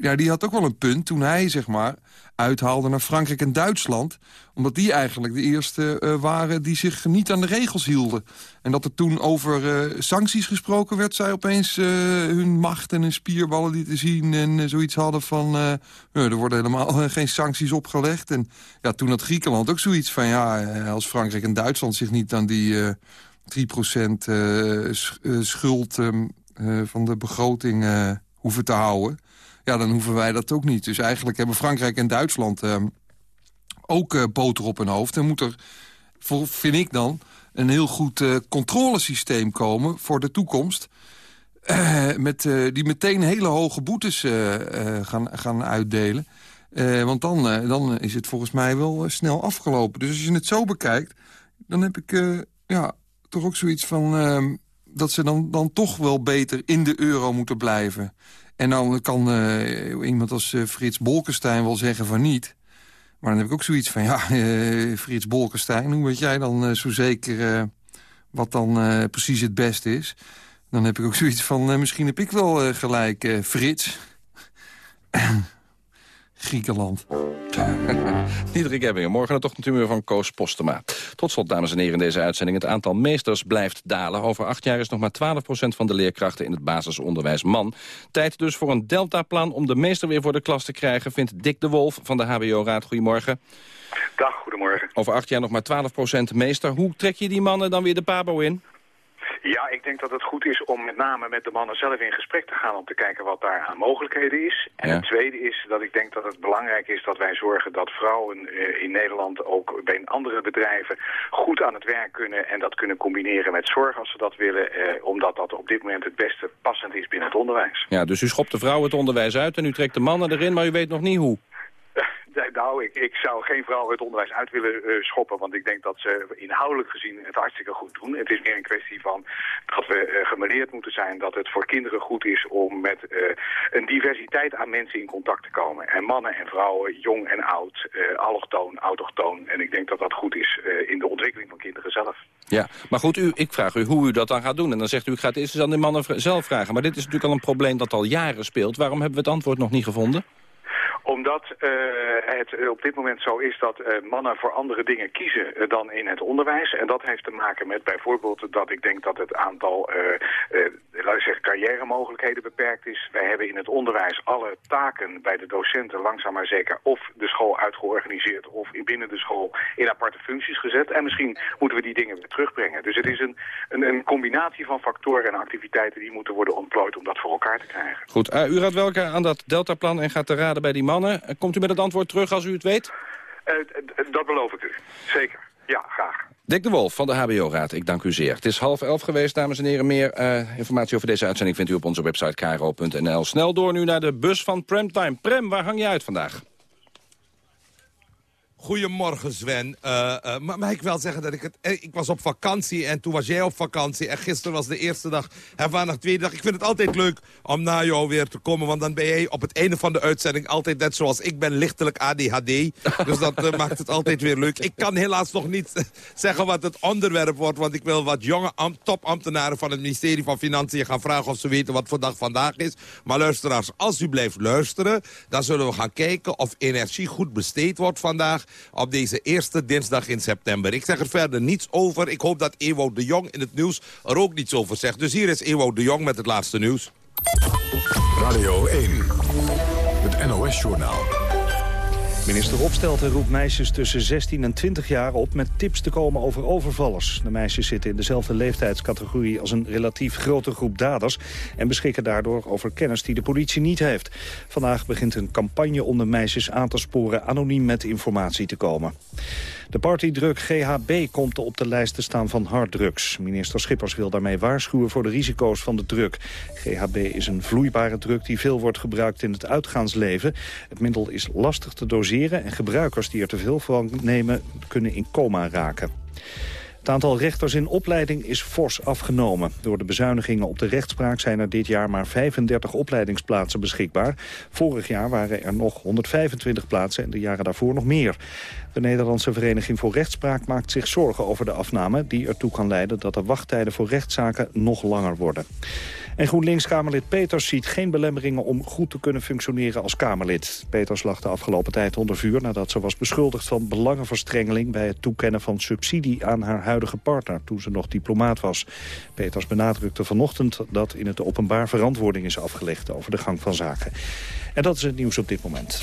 ja, die had ook wel een punt toen hij, zeg maar uithaalde naar Frankrijk en Duitsland. Omdat die eigenlijk de eerste uh, waren die zich niet aan de regels hielden. En dat er toen over uh, sancties gesproken werd... zij opeens uh, hun macht en hun spierballen lieten zien... en zoiets hadden van... er worden helemaal geen sancties opgelegd. En ja, toen had Griekenland ook zoiets van... ja, als Frankrijk en Duitsland zich niet aan die 3% schuld um, van de begroting hoeven te houden ja, dan hoeven wij dat ook niet. Dus eigenlijk hebben Frankrijk en Duitsland uh, ook uh, boter op hun hoofd. En moet er, voor, vind ik dan, een heel goed uh, controlesysteem komen voor de toekomst. met, die meteen hele hoge boetes gaan, gaan uitdelen. want dan, dan is het volgens mij wel snel afgelopen. Dus als je het zo bekijkt, dan heb ik ja, toch ook zoiets van... Ehm, dat ze dan, dan toch wel beter in de euro moeten blijven. En dan kan uh, iemand als uh, Frits Bolkestein wel zeggen van niet. Maar dan heb ik ook zoiets van, ja, uh, Frits Bolkestein... hoe weet jij dan zo zeker wat dan precies het beste is? Dan heb ik ook zoiets van, misschien heb ik wel gelijk, Frits. Griekenland. Diederik Ebbingen, morgen het ochtendhumeur van Koos Postema. Tot slot, dames en heren, in deze uitzending. Het aantal meesters blijft dalen. Over acht jaar is nog maar 12% van de leerkrachten in het basisonderwijs man. Tijd dus voor een deltaplan om de meester weer voor de klas te krijgen... vindt Dick de Wolf van de HBO-raad. Goedemorgen. Dag, goedemorgen. Over acht jaar nog maar 12% meester. Hoe trek je die mannen dan weer de pabo in? Ja, ik denk dat het goed is om met name met de mannen zelf in gesprek te gaan... om te kijken wat daar aan mogelijkheden is. En het tweede is dat ik denk dat het belangrijk is dat wij zorgen... dat vrouwen uh, in Nederland ook bij andere bedrijven goed aan het werk kunnen... en dat kunnen combineren met zorg als ze dat willen... Uh, omdat dat op dit moment het beste passend is binnen het onderwijs. Ja, dus u schopt de vrouwen het onderwijs uit en u trekt de mannen erin... maar u weet nog niet hoe. Nou, ik, ik zou geen vrouw het onderwijs uit willen eh, schoppen, want ik denk dat ze inhoudelijk gezien het hartstikke goed doen. Het is meer een kwestie van dat we uh, gemeleerd moeten zijn dat het voor kinderen goed is om met uh, een diversiteit aan mensen in contact te komen. En mannen en vrouwen, jong en oud, allochtoon, autochtoon. En ik denk dat dat goed is in de ontwikkeling van kinderen zelf. Ja, maar goed, u, ik vraag u hoe u dat dan gaat doen. En dan zegt u, ik ga het eerst eens aan de mannen zelf vragen. Maar dit is natuurlijk al een probleem dat al jaren speelt. Waarom hebben we het antwoord nog niet gevonden? Omdat uh, het op dit moment zo is dat uh, mannen voor andere dingen kiezen dan in het onderwijs. En dat heeft te maken met bijvoorbeeld dat ik denk dat het aantal laat ik zeggen, carrière mogelijkheden beperkt is. Wij hebben in het onderwijs alle taken bij de docenten langzaam maar zeker of de school uitgeorganiseerd of binnen de school in aparte functies gezet. En misschien moeten we die dingen weer terugbrengen. Dus het is een, een, een combinatie van factoren en activiteiten die moeten worden ontplooid om dat voor elkaar te krijgen. Goed, u raadt welke aan dat deltaplan en gaat te raden bij die Komt u met het antwoord terug als u het weet? Uh, dat beloof ik u. Zeker. Ja, graag. Dick de Wolf van de HBO-raad, ik dank u zeer. Het is half elf geweest, dames en heren. Meer uh, informatie over deze uitzending vindt u op onze website kro.nl. Snel door nu naar de bus van Premtime. Prem, waar hang je uit vandaag? Goedemorgen Sven. Uh, uh, maar mag ik wel zeggen dat ik het... Ik was op vakantie en toen was jij op vakantie. En gisteren was de eerste dag en vandaag de tweede dag. Ik vind het altijd leuk om na jou weer te komen. Want dan ben jij op het einde van de uitzending altijd net zoals ik ben lichtelijk ADHD. Dus dat maakt het altijd weer leuk. Ik kan helaas nog niet zeggen wat het onderwerp wordt. Want ik wil wat jonge topambtenaren van het ministerie van Financiën gaan vragen... of ze weten wat voor dag vandaag is. Maar luisteraars, als u blijft luisteren... dan zullen we gaan kijken of energie goed besteed wordt vandaag op deze eerste dinsdag in september. Ik zeg er verder niets over. Ik hoop dat Ewout de Jong in het nieuws er ook niets over zegt. Dus hier is Ewout de Jong met het laatste nieuws. Radio 1, het NOS-journaal. Minister Opstelten roept meisjes tussen 16 en 20 jaar op met tips te komen over overvallers. De meisjes zitten in dezelfde leeftijdscategorie als een relatief grote groep daders... en beschikken daardoor over kennis die de politie niet heeft. Vandaag begint een campagne om de meisjes aan te sporen anoniem met informatie te komen. De partydruk GHB komt op de lijst te staan van harddrugs. Minister Schippers wil daarmee waarschuwen voor de risico's van de druk. GHB is een vloeibare druk die veel wordt gebruikt in het uitgaansleven. Het middel is lastig te doseren en gebruikers die er te veel van nemen kunnen in coma raken. Het aantal rechters in opleiding is fors afgenomen. Door de bezuinigingen op de rechtspraak zijn er dit jaar maar 35 opleidingsplaatsen beschikbaar. Vorig jaar waren er nog 125 plaatsen en de jaren daarvoor nog meer. De Nederlandse Vereniging voor Rechtspraak maakt zich zorgen over de afname... die ertoe kan leiden dat de wachttijden voor rechtszaken nog langer worden. En GroenLinks-Kamerlid Peters ziet geen belemmeringen om goed te kunnen functioneren als Kamerlid. Peters lag de afgelopen tijd onder vuur nadat ze was beschuldigd van belangenverstrengeling bij het toekennen van subsidie aan haar huidige partner toen ze nog diplomaat was. Peters benadrukte vanochtend dat in het openbaar verantwoording is afgelegd over de gang van zaken. En dat is het nieuws op dit moment.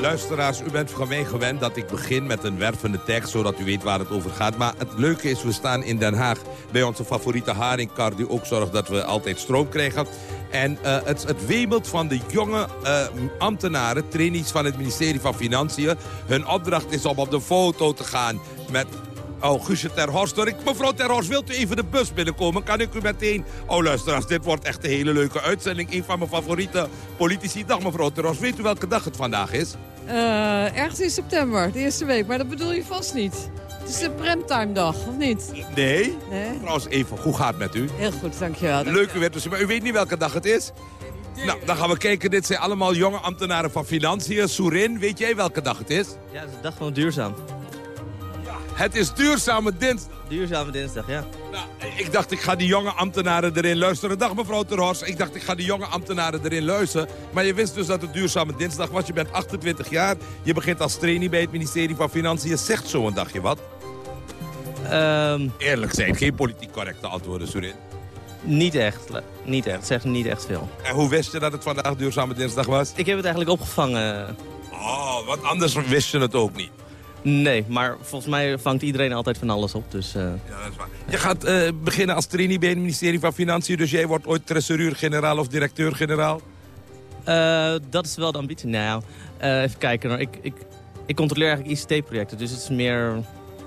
Luisteraars, u bent van mij gewend dat ik begin met een wervende tekst... zodat u weet waar het over gaat. Maar het leuke is, we staan in Den Haag bij onze favoriete haringkar... die ook zorgt dat we altijd stroom krijgen. En uh, het, het van de jonge uh, ambtenaren, trainees van het ministerie van Financiën. Hun opdracht is om op de foto te gaan met Oh, Guusje ter Horst. Mevrouw ter Horst, wilt u even de bus binnenkomen? Kan ik u meteen... Oh, luisteraars, dit wordt echt een hele leuke uitzending. Een van mijn favoriete politici. Dag, mevrouw ter Horst. Weet u welke dag het vandaag is? Uh, ergens in september, de eerste week. Maar dat bedoel je vast niet. Het is de premtime dag, of niet? Nee. nee. Trouwens, even, hoe gaat het met u? Heel goed, dankjewel. Leuk u weer te zien. Maar u weet niet welke dag het is? Nou, dan gaan we kijken. Dit zijn allemaal jonge ambtenaren van Financiën. Soerin, weet jij welke dag het is? Ja, het is de dag van duurzaam. Het is duurzame dinsdag. Duurzame dinsdag, ja. Nou, ik dacht, ik ga die jonge ambtenaren erin luisteren. Dag mevrouw Terhorst. Ik dacht, ik ga die jonge ambtenaren erin luisteren. Maar je wist dus dat het duurzame dinsdag was. Je bent 28 jaar. Je begint als trainee bij het ministerie van Financiën. Zegt zo'n dagje wat? Um, Eerlijk zijn, geen politiek correcte antwoorden, Surin. Niet echt. Niet echt. Zegt niet echt veel. En hoe wist je dat het vandaag duurzame dinsdag was? Ik heb het eigenlijk opgevangen. Oh, want anders wist je het ook niet. Nee, maar volgens mij vangt iedereen altijd van alles op. Dus, eh. Ja, dat is waar. Je gaat eh, beginnen als trainee bij het ministerie van Financiën. Dus jij wordt ooit treasuur-generaal of directeur-generaal? Eh, dat is wel de ambitie. Nou, even kijken. hoor. Ik, ik, ik controleer eigenlijk ICT-projecten. Dus het is meer...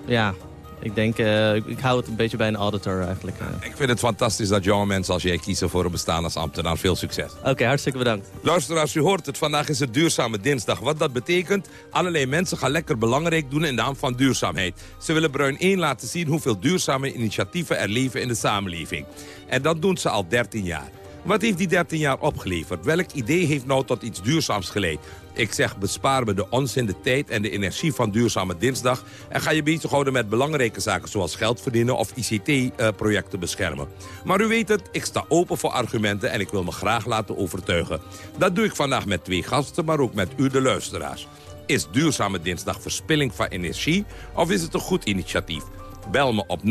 Ja, ik denk... eh, ik, ik hou het een beetje bij een auditor eigenlijk. eh. Ik vind het fantastisch dat jonge mensen als jij kiezen voor een bestaan als ambtenaar. Veel succes. Oké, hartstikke bedankt. Luisteraars, u hoort het. Vandaag is het Duurzame Dinsdag. Wat dat betekent, allerlei mensen gaan lekker belangrijk doen in naam van duurzaamheid. Ze willen Bruin 1 laten zien hoeveel duurzame initiatieven er leven in de samenleving. En dat doen ze al 13 jaar. Wat heeft die 13 jaar opgeleverd? Welk idee heeft nou tot iets duurzaams geleid? Ik zeg, bespaar me de onzin, de tijd en de energie van Duurzame Dinsdag... en ga je bezighouden met belangrijke zaken zoals geld verdienen of ICT-projecten beschermen. Maar u weet het, ik sta open voor argumenten en ik wil me graag laten overtuigen. Dat doe ik vandaag met twee gasten, maar ook met u, de luisteraars. Is Duurzame Dinsdag verspilling van energie of is het een goed initiatief? Bel me op 0800-1121,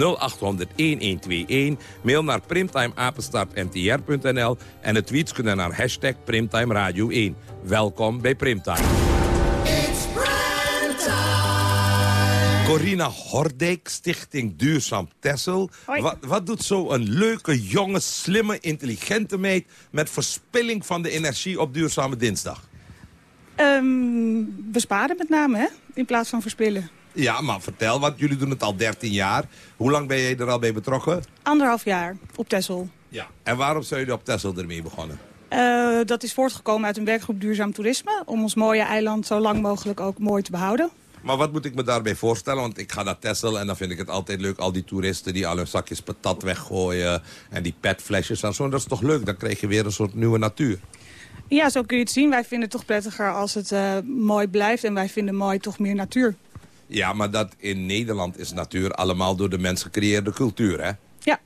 mail naar primtimeapenstaartntr.nl en het tweets kunnen naar hashtag Primtime Radio 1. Welkom bij Primtime. Corina Hordijk, Stichting Duurzaam Tessel. Wat, wat doet zo'n leuke, jonge, slimme, intelligente meid... met verspilling van de energie op Duurzame Dinsdag? Ehm, besparen met name, hè? In plaats van verspillen. Ja, maar vertel, want jullie doen het al 13 jaar. Hoe lang ben jij er al bij betrokken? Anderhalf jaar op Texel. Ja. En waarom zijn jullie op Texel ermee begonnen? Eh, dat is voortgekomen uit een werkgroep Duurzaam Toerisme... om ons mooie eiland zo lang mogelijk ook mooi te behouden. Maar wat moet ik me daarbij voorstellen? Want ik ga naar Texel en dan vind ik het altijd leuk... al die toeristen die al hun zakjes patat weggooien... en die petflesjes en zo. Dat is toch leuk? Dan krijg je weer een soort nieuwe natuur. Ja, zo kun je het zien. Wij vinden het toch prettiger als het eh, mooi blijft... en wij vinden mooi toch meer natuur. Ja, maar dat in Nederland is natuur allemaal door de mens gecreëerde cultuur, hè? Ja.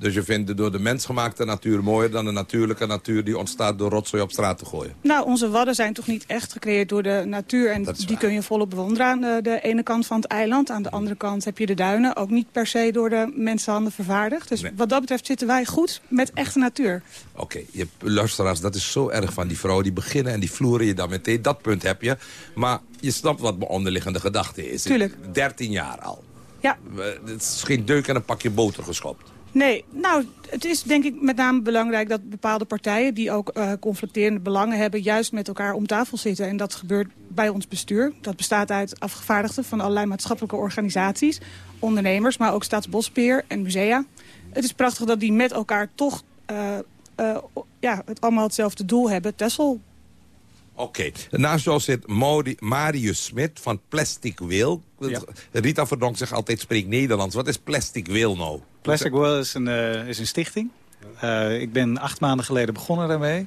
Dus je vindt de door de mens gemaakte natuur mooier dan de natuurlijke natuur die ontstaat door rotzooi op straat te gooien. Nou, onze wadden zijn toch niet echt gecreëerd door de natuur... en die kun je volop bewonderen aan de, de ene kant van het eiland. Aan de andere kant heb je de duinen, ook niet per se door de mensenhanden vervaardigd. Dus wat dat betreft zitten wij goed met echte natuur. Oké, je luisteraars, dat is zo erg van die vrouwen die beginnen en die vloeren je dan meteen. Dat punt heb je. Maar je snapt wat mijn onderliggende gedachte is. Tuurlijk. 13 jaar al. Ja. We- Het is geen deuk en een pakje boter geschopt. Nee, nou, het is denk ik met name belangrijk dat bepaalde partijen... die ook eh, conflicterende belangen hebben, juist met elkaar om tafel zitten. En dat gebeurt bij ons bestuur. Dat bestaat uit afgevaardigden van allerlei maatschappelijke organisaties... ondernemers, maar ook Staatsbosbeheer en musea. Het is prachtig dat die met elkaar toch eh, eh, ja, het allemaal hetzelfde doel hebben. Tessel Oké, naast jou zit Marius Smit van Plastic Wheel. Rita Verdonk zegt altijd spreek Nederlands. Wat is Plastic Wheel nou? Plastic World is een, eh, is een stichting. Eh, ik ben acht maanden geleden begonnen daarmee.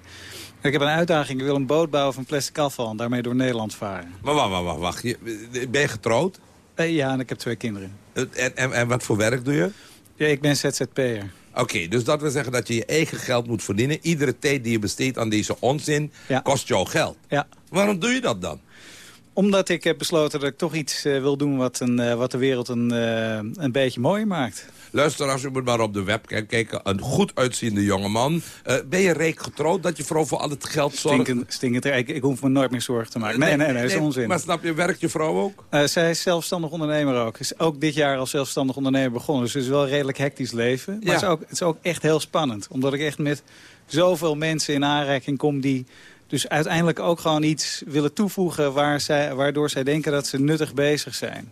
Ik heb een uitdaging. Ik wil een boot bouwen van plastic afval... en daarmee door Nederland varen. Maar wacht, wacht, wacht. wacht. Je, ben je getrouwd? Eh, ja, en ik heb twee kinderen. En, en, en wat voor werk doe je? Ja, ik ben ZZP'er. Oké, dus dat wil zeggen dat je je eigen geld moet verdienen. Iedere tijd die je besteedt aan deze onzin kost jou geld. Ja. Waarom doe je dat dan? Omdat ik heb besloten dat ik toch iets eh, wil doen... wat, een, eh, wat de wereld een, eh, een beetje mooier maakt. Luisteraars, u moet maar op de webcam kijken. Een goed uitziende jongeman. Ben je rijk getrouwd dat je vooral voor al het geld zorgt? Stinkend, stinkend rijk. Ik hoef me nooit meer zorgen te maken. Nee, nee, nee, dat is onzin. Maar snap je, werkt je vrouw ook? Zij is zelfstandig ondernemer ook. Is ook dit jaar als zelfstandig ondernemer begonnen. Dus het is wel een redelijk hectisch leven. Maar Ja. het, is ook, het is ook echt heel spannend. Omdat ik echt met zoveel mensen in aanraking kom... die dus uiteindelijk ook gewoon iets willen toevoegen... Waar zij, waardoor zij denken dat ze nuttig bezig zijn.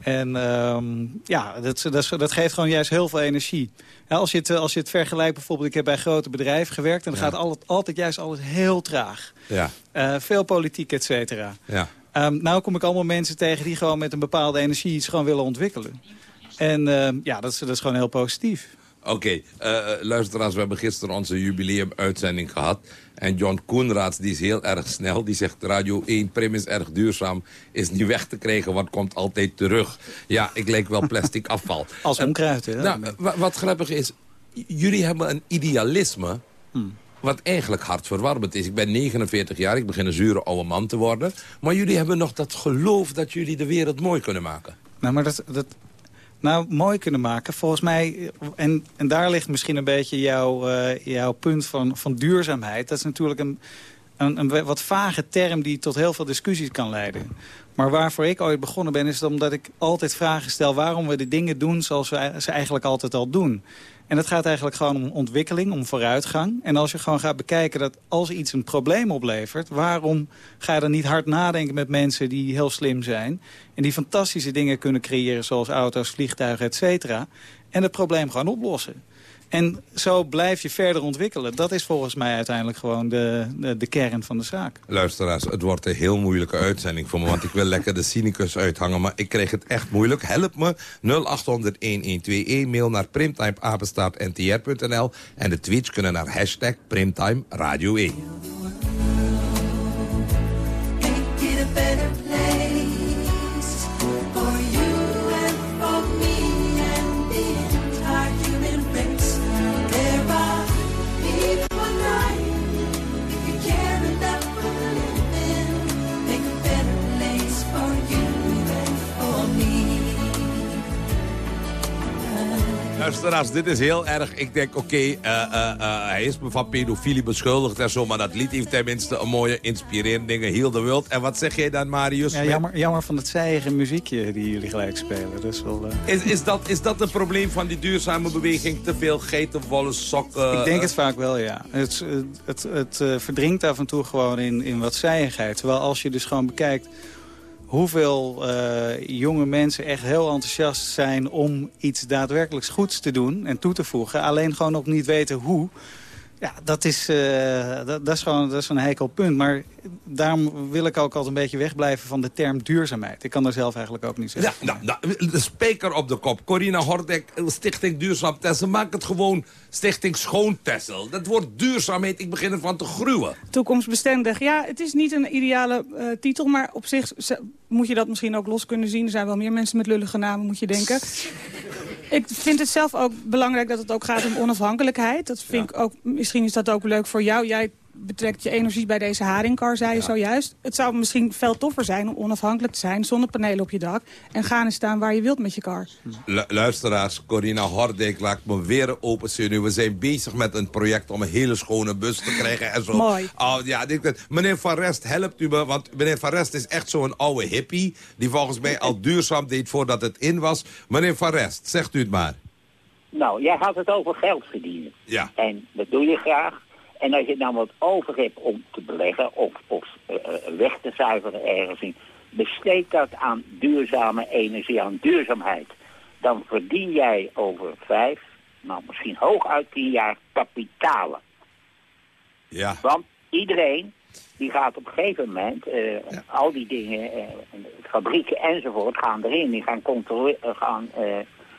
En ehm, ja, dat, dat, dat geeft gewoon juist heel veel energie. Ja, als, je het, als je het vergelijkt bijvoorbeeld... ik heb bij grote bedrijven gewerkt... en dan gaat altijd, altijd juist alles heel traag. Ja. Eh, veel politiek, et cetera. Ja. Ehm, nou kom ik allemaal mensen tegen die gewoon met een bepaalde energie iets gewoon willen ontwikkelen. En ehm, ja, dat is, dat is gewoon heel positief. Oké, eh, luisteraars, we hebben gisteren onze jubileum-uitzending gehad. En John Koenraads, die is heel erg snel. Die zegt, Radio 1, Prim is erg duurzaam. Is niet weg te krijgen, want komt altijd terug. Ja, ik lijk wel plastic afval. Als Eh, onkruid, hè? Nou, wa- wat grappig is, jullie hebben een idealisme... Hmm. wat eigenlijk hartverwarmend is. Ik ben 49 jaar, ik begin een zure oude man te worden. Maar jullie hebben nog dat geloof dat jullie de wereld mooi kunnen maken. Nou, maar dat, dat nou, mooi kunnen maken. Volgens mij, en, en daar ligt misschien een beetje jouw, eh, jouw punt van, van duurzaamheid. Dat is natuurlijk een, een, een wat vage term die tot heel veel discussies kan leiden. Maar waarvoor ik ooit begonnen ben, is omdat ik altijd vragen stel... waarom we de dingen doen zoals we ze eigenlijk altijd al doen. En dat gaat eigenlijk gewoon om ontwikkeling, om vooruitgang. En als je gewoon gaat bekijken dat als iets een probleem oplevert... waarom ga je dan niet hard nadenken met mensen die heel slim zijn... en die fantastische dingen kunnen creëren zoals auto's, vliegtuigen, et cetera... en het probleem gewoon oplossen. En zo blijf je verder ontwikkelen. Dat is volgens mij uiteindelijk gewoon de, de, de, kern van de zaak. Luisteraars, het wordt een heel moeilijke uitzending voor me... want ik wil lekker de cynicus uithangen, maar ik kreeg het echt moeilijk. Help me, 0800-1121, mail naar primtimeapenstaartntr.nl... en de tweets kunnen naar hashtag Primtime Radio 1. Luisteraars, dit is heel erg. Ik denk, oké, okay, uh, uh, uh, hij is me van pedofilie beschuldigd en zo... maar dat lied heeft tenminste een mooie, inspirerende dingen. Heel de wereld. En wat zeg jij dan, Marius? Ja, jammer, jammer van het zijige muziekje die jullie gelijk spelen. Dat is, wel, is, is, dat, is dat een probleem van die duurzame beweging? Te veel geitenwolle sokken? Ik denk het vaak wel, ja. Het, het, het, het verdrinkt af en toe gewoon in, in wat zijigheid. Terwijl als je dus gewoon bekijkt hoeveel uh, jonge mensen echt heel enthousiast zijn om iets daadwerkelijk goeds te doen en toe te voegen. Alleen gewoon nog niet weten hoe. Ja, dat is, uh, dat, dat, is gewoon dat is een heikel punt. Maar daarom wil ik ook altijd een beetje wegblijven van de term duurzaamheid. Ik kan daar zelf eigenlijk ook niet zeggen. Ja, nou, nou, de speker op de kop. Corina Hordek, Stichting Duurzaam Tessel. Maak het gewoon Stichting Schoon Tessel. Dat wordt duurzaamheid, ik begin ervan te gruwen. Toekomstbestendig. Ja, het is niet een ideale uh, titel, maar op zich moet je dat misschien ook los kunnen zien. Er zijn wel meer mensen met lullige namen, moet je denken. Ik vind het zelf ook belangrijk dat het ook gaat om onafhankelijkheid. Dat vind ik ook, misschien is dat ook leuk voor jou. Jij betrekt je energie bij deze haringkar, zei je zojuist. Het zou misschien veel toffer zijn om onafhankelijk te zijn... zonnepanelen op je dak en gaan en staan waar je wilt met je kar. luisteraars, Corina Hordijk laat me weer open nu. We zijn bezig met een project om een hele schone bus te krijgen en zo. Mooi. Oh, ja, dit, meneer Van Rest, helpt u me, want meneer Van Rest is echt zo'n oude hippie... die volgens mij al duurzaam deed voordat het in was. Meneer Van Rest, zegt u het maar. Nou, jij had het over geld verdienen. Ja. En dat doe je graag. En als je dan wat over hebt om te beleggen of, of uh, weg te zuiveren ergens in, besteed dat aan duurzame energie, aan duurzaamheid. Dan verdien jij over vijf, nou misschien hooguit tien jaar kapitalen. Ja. Want iedereen die gaat op een gegeven moment, uh, al die dingen, fabrieken enzovoort, gaan erin. Die gaan, gaan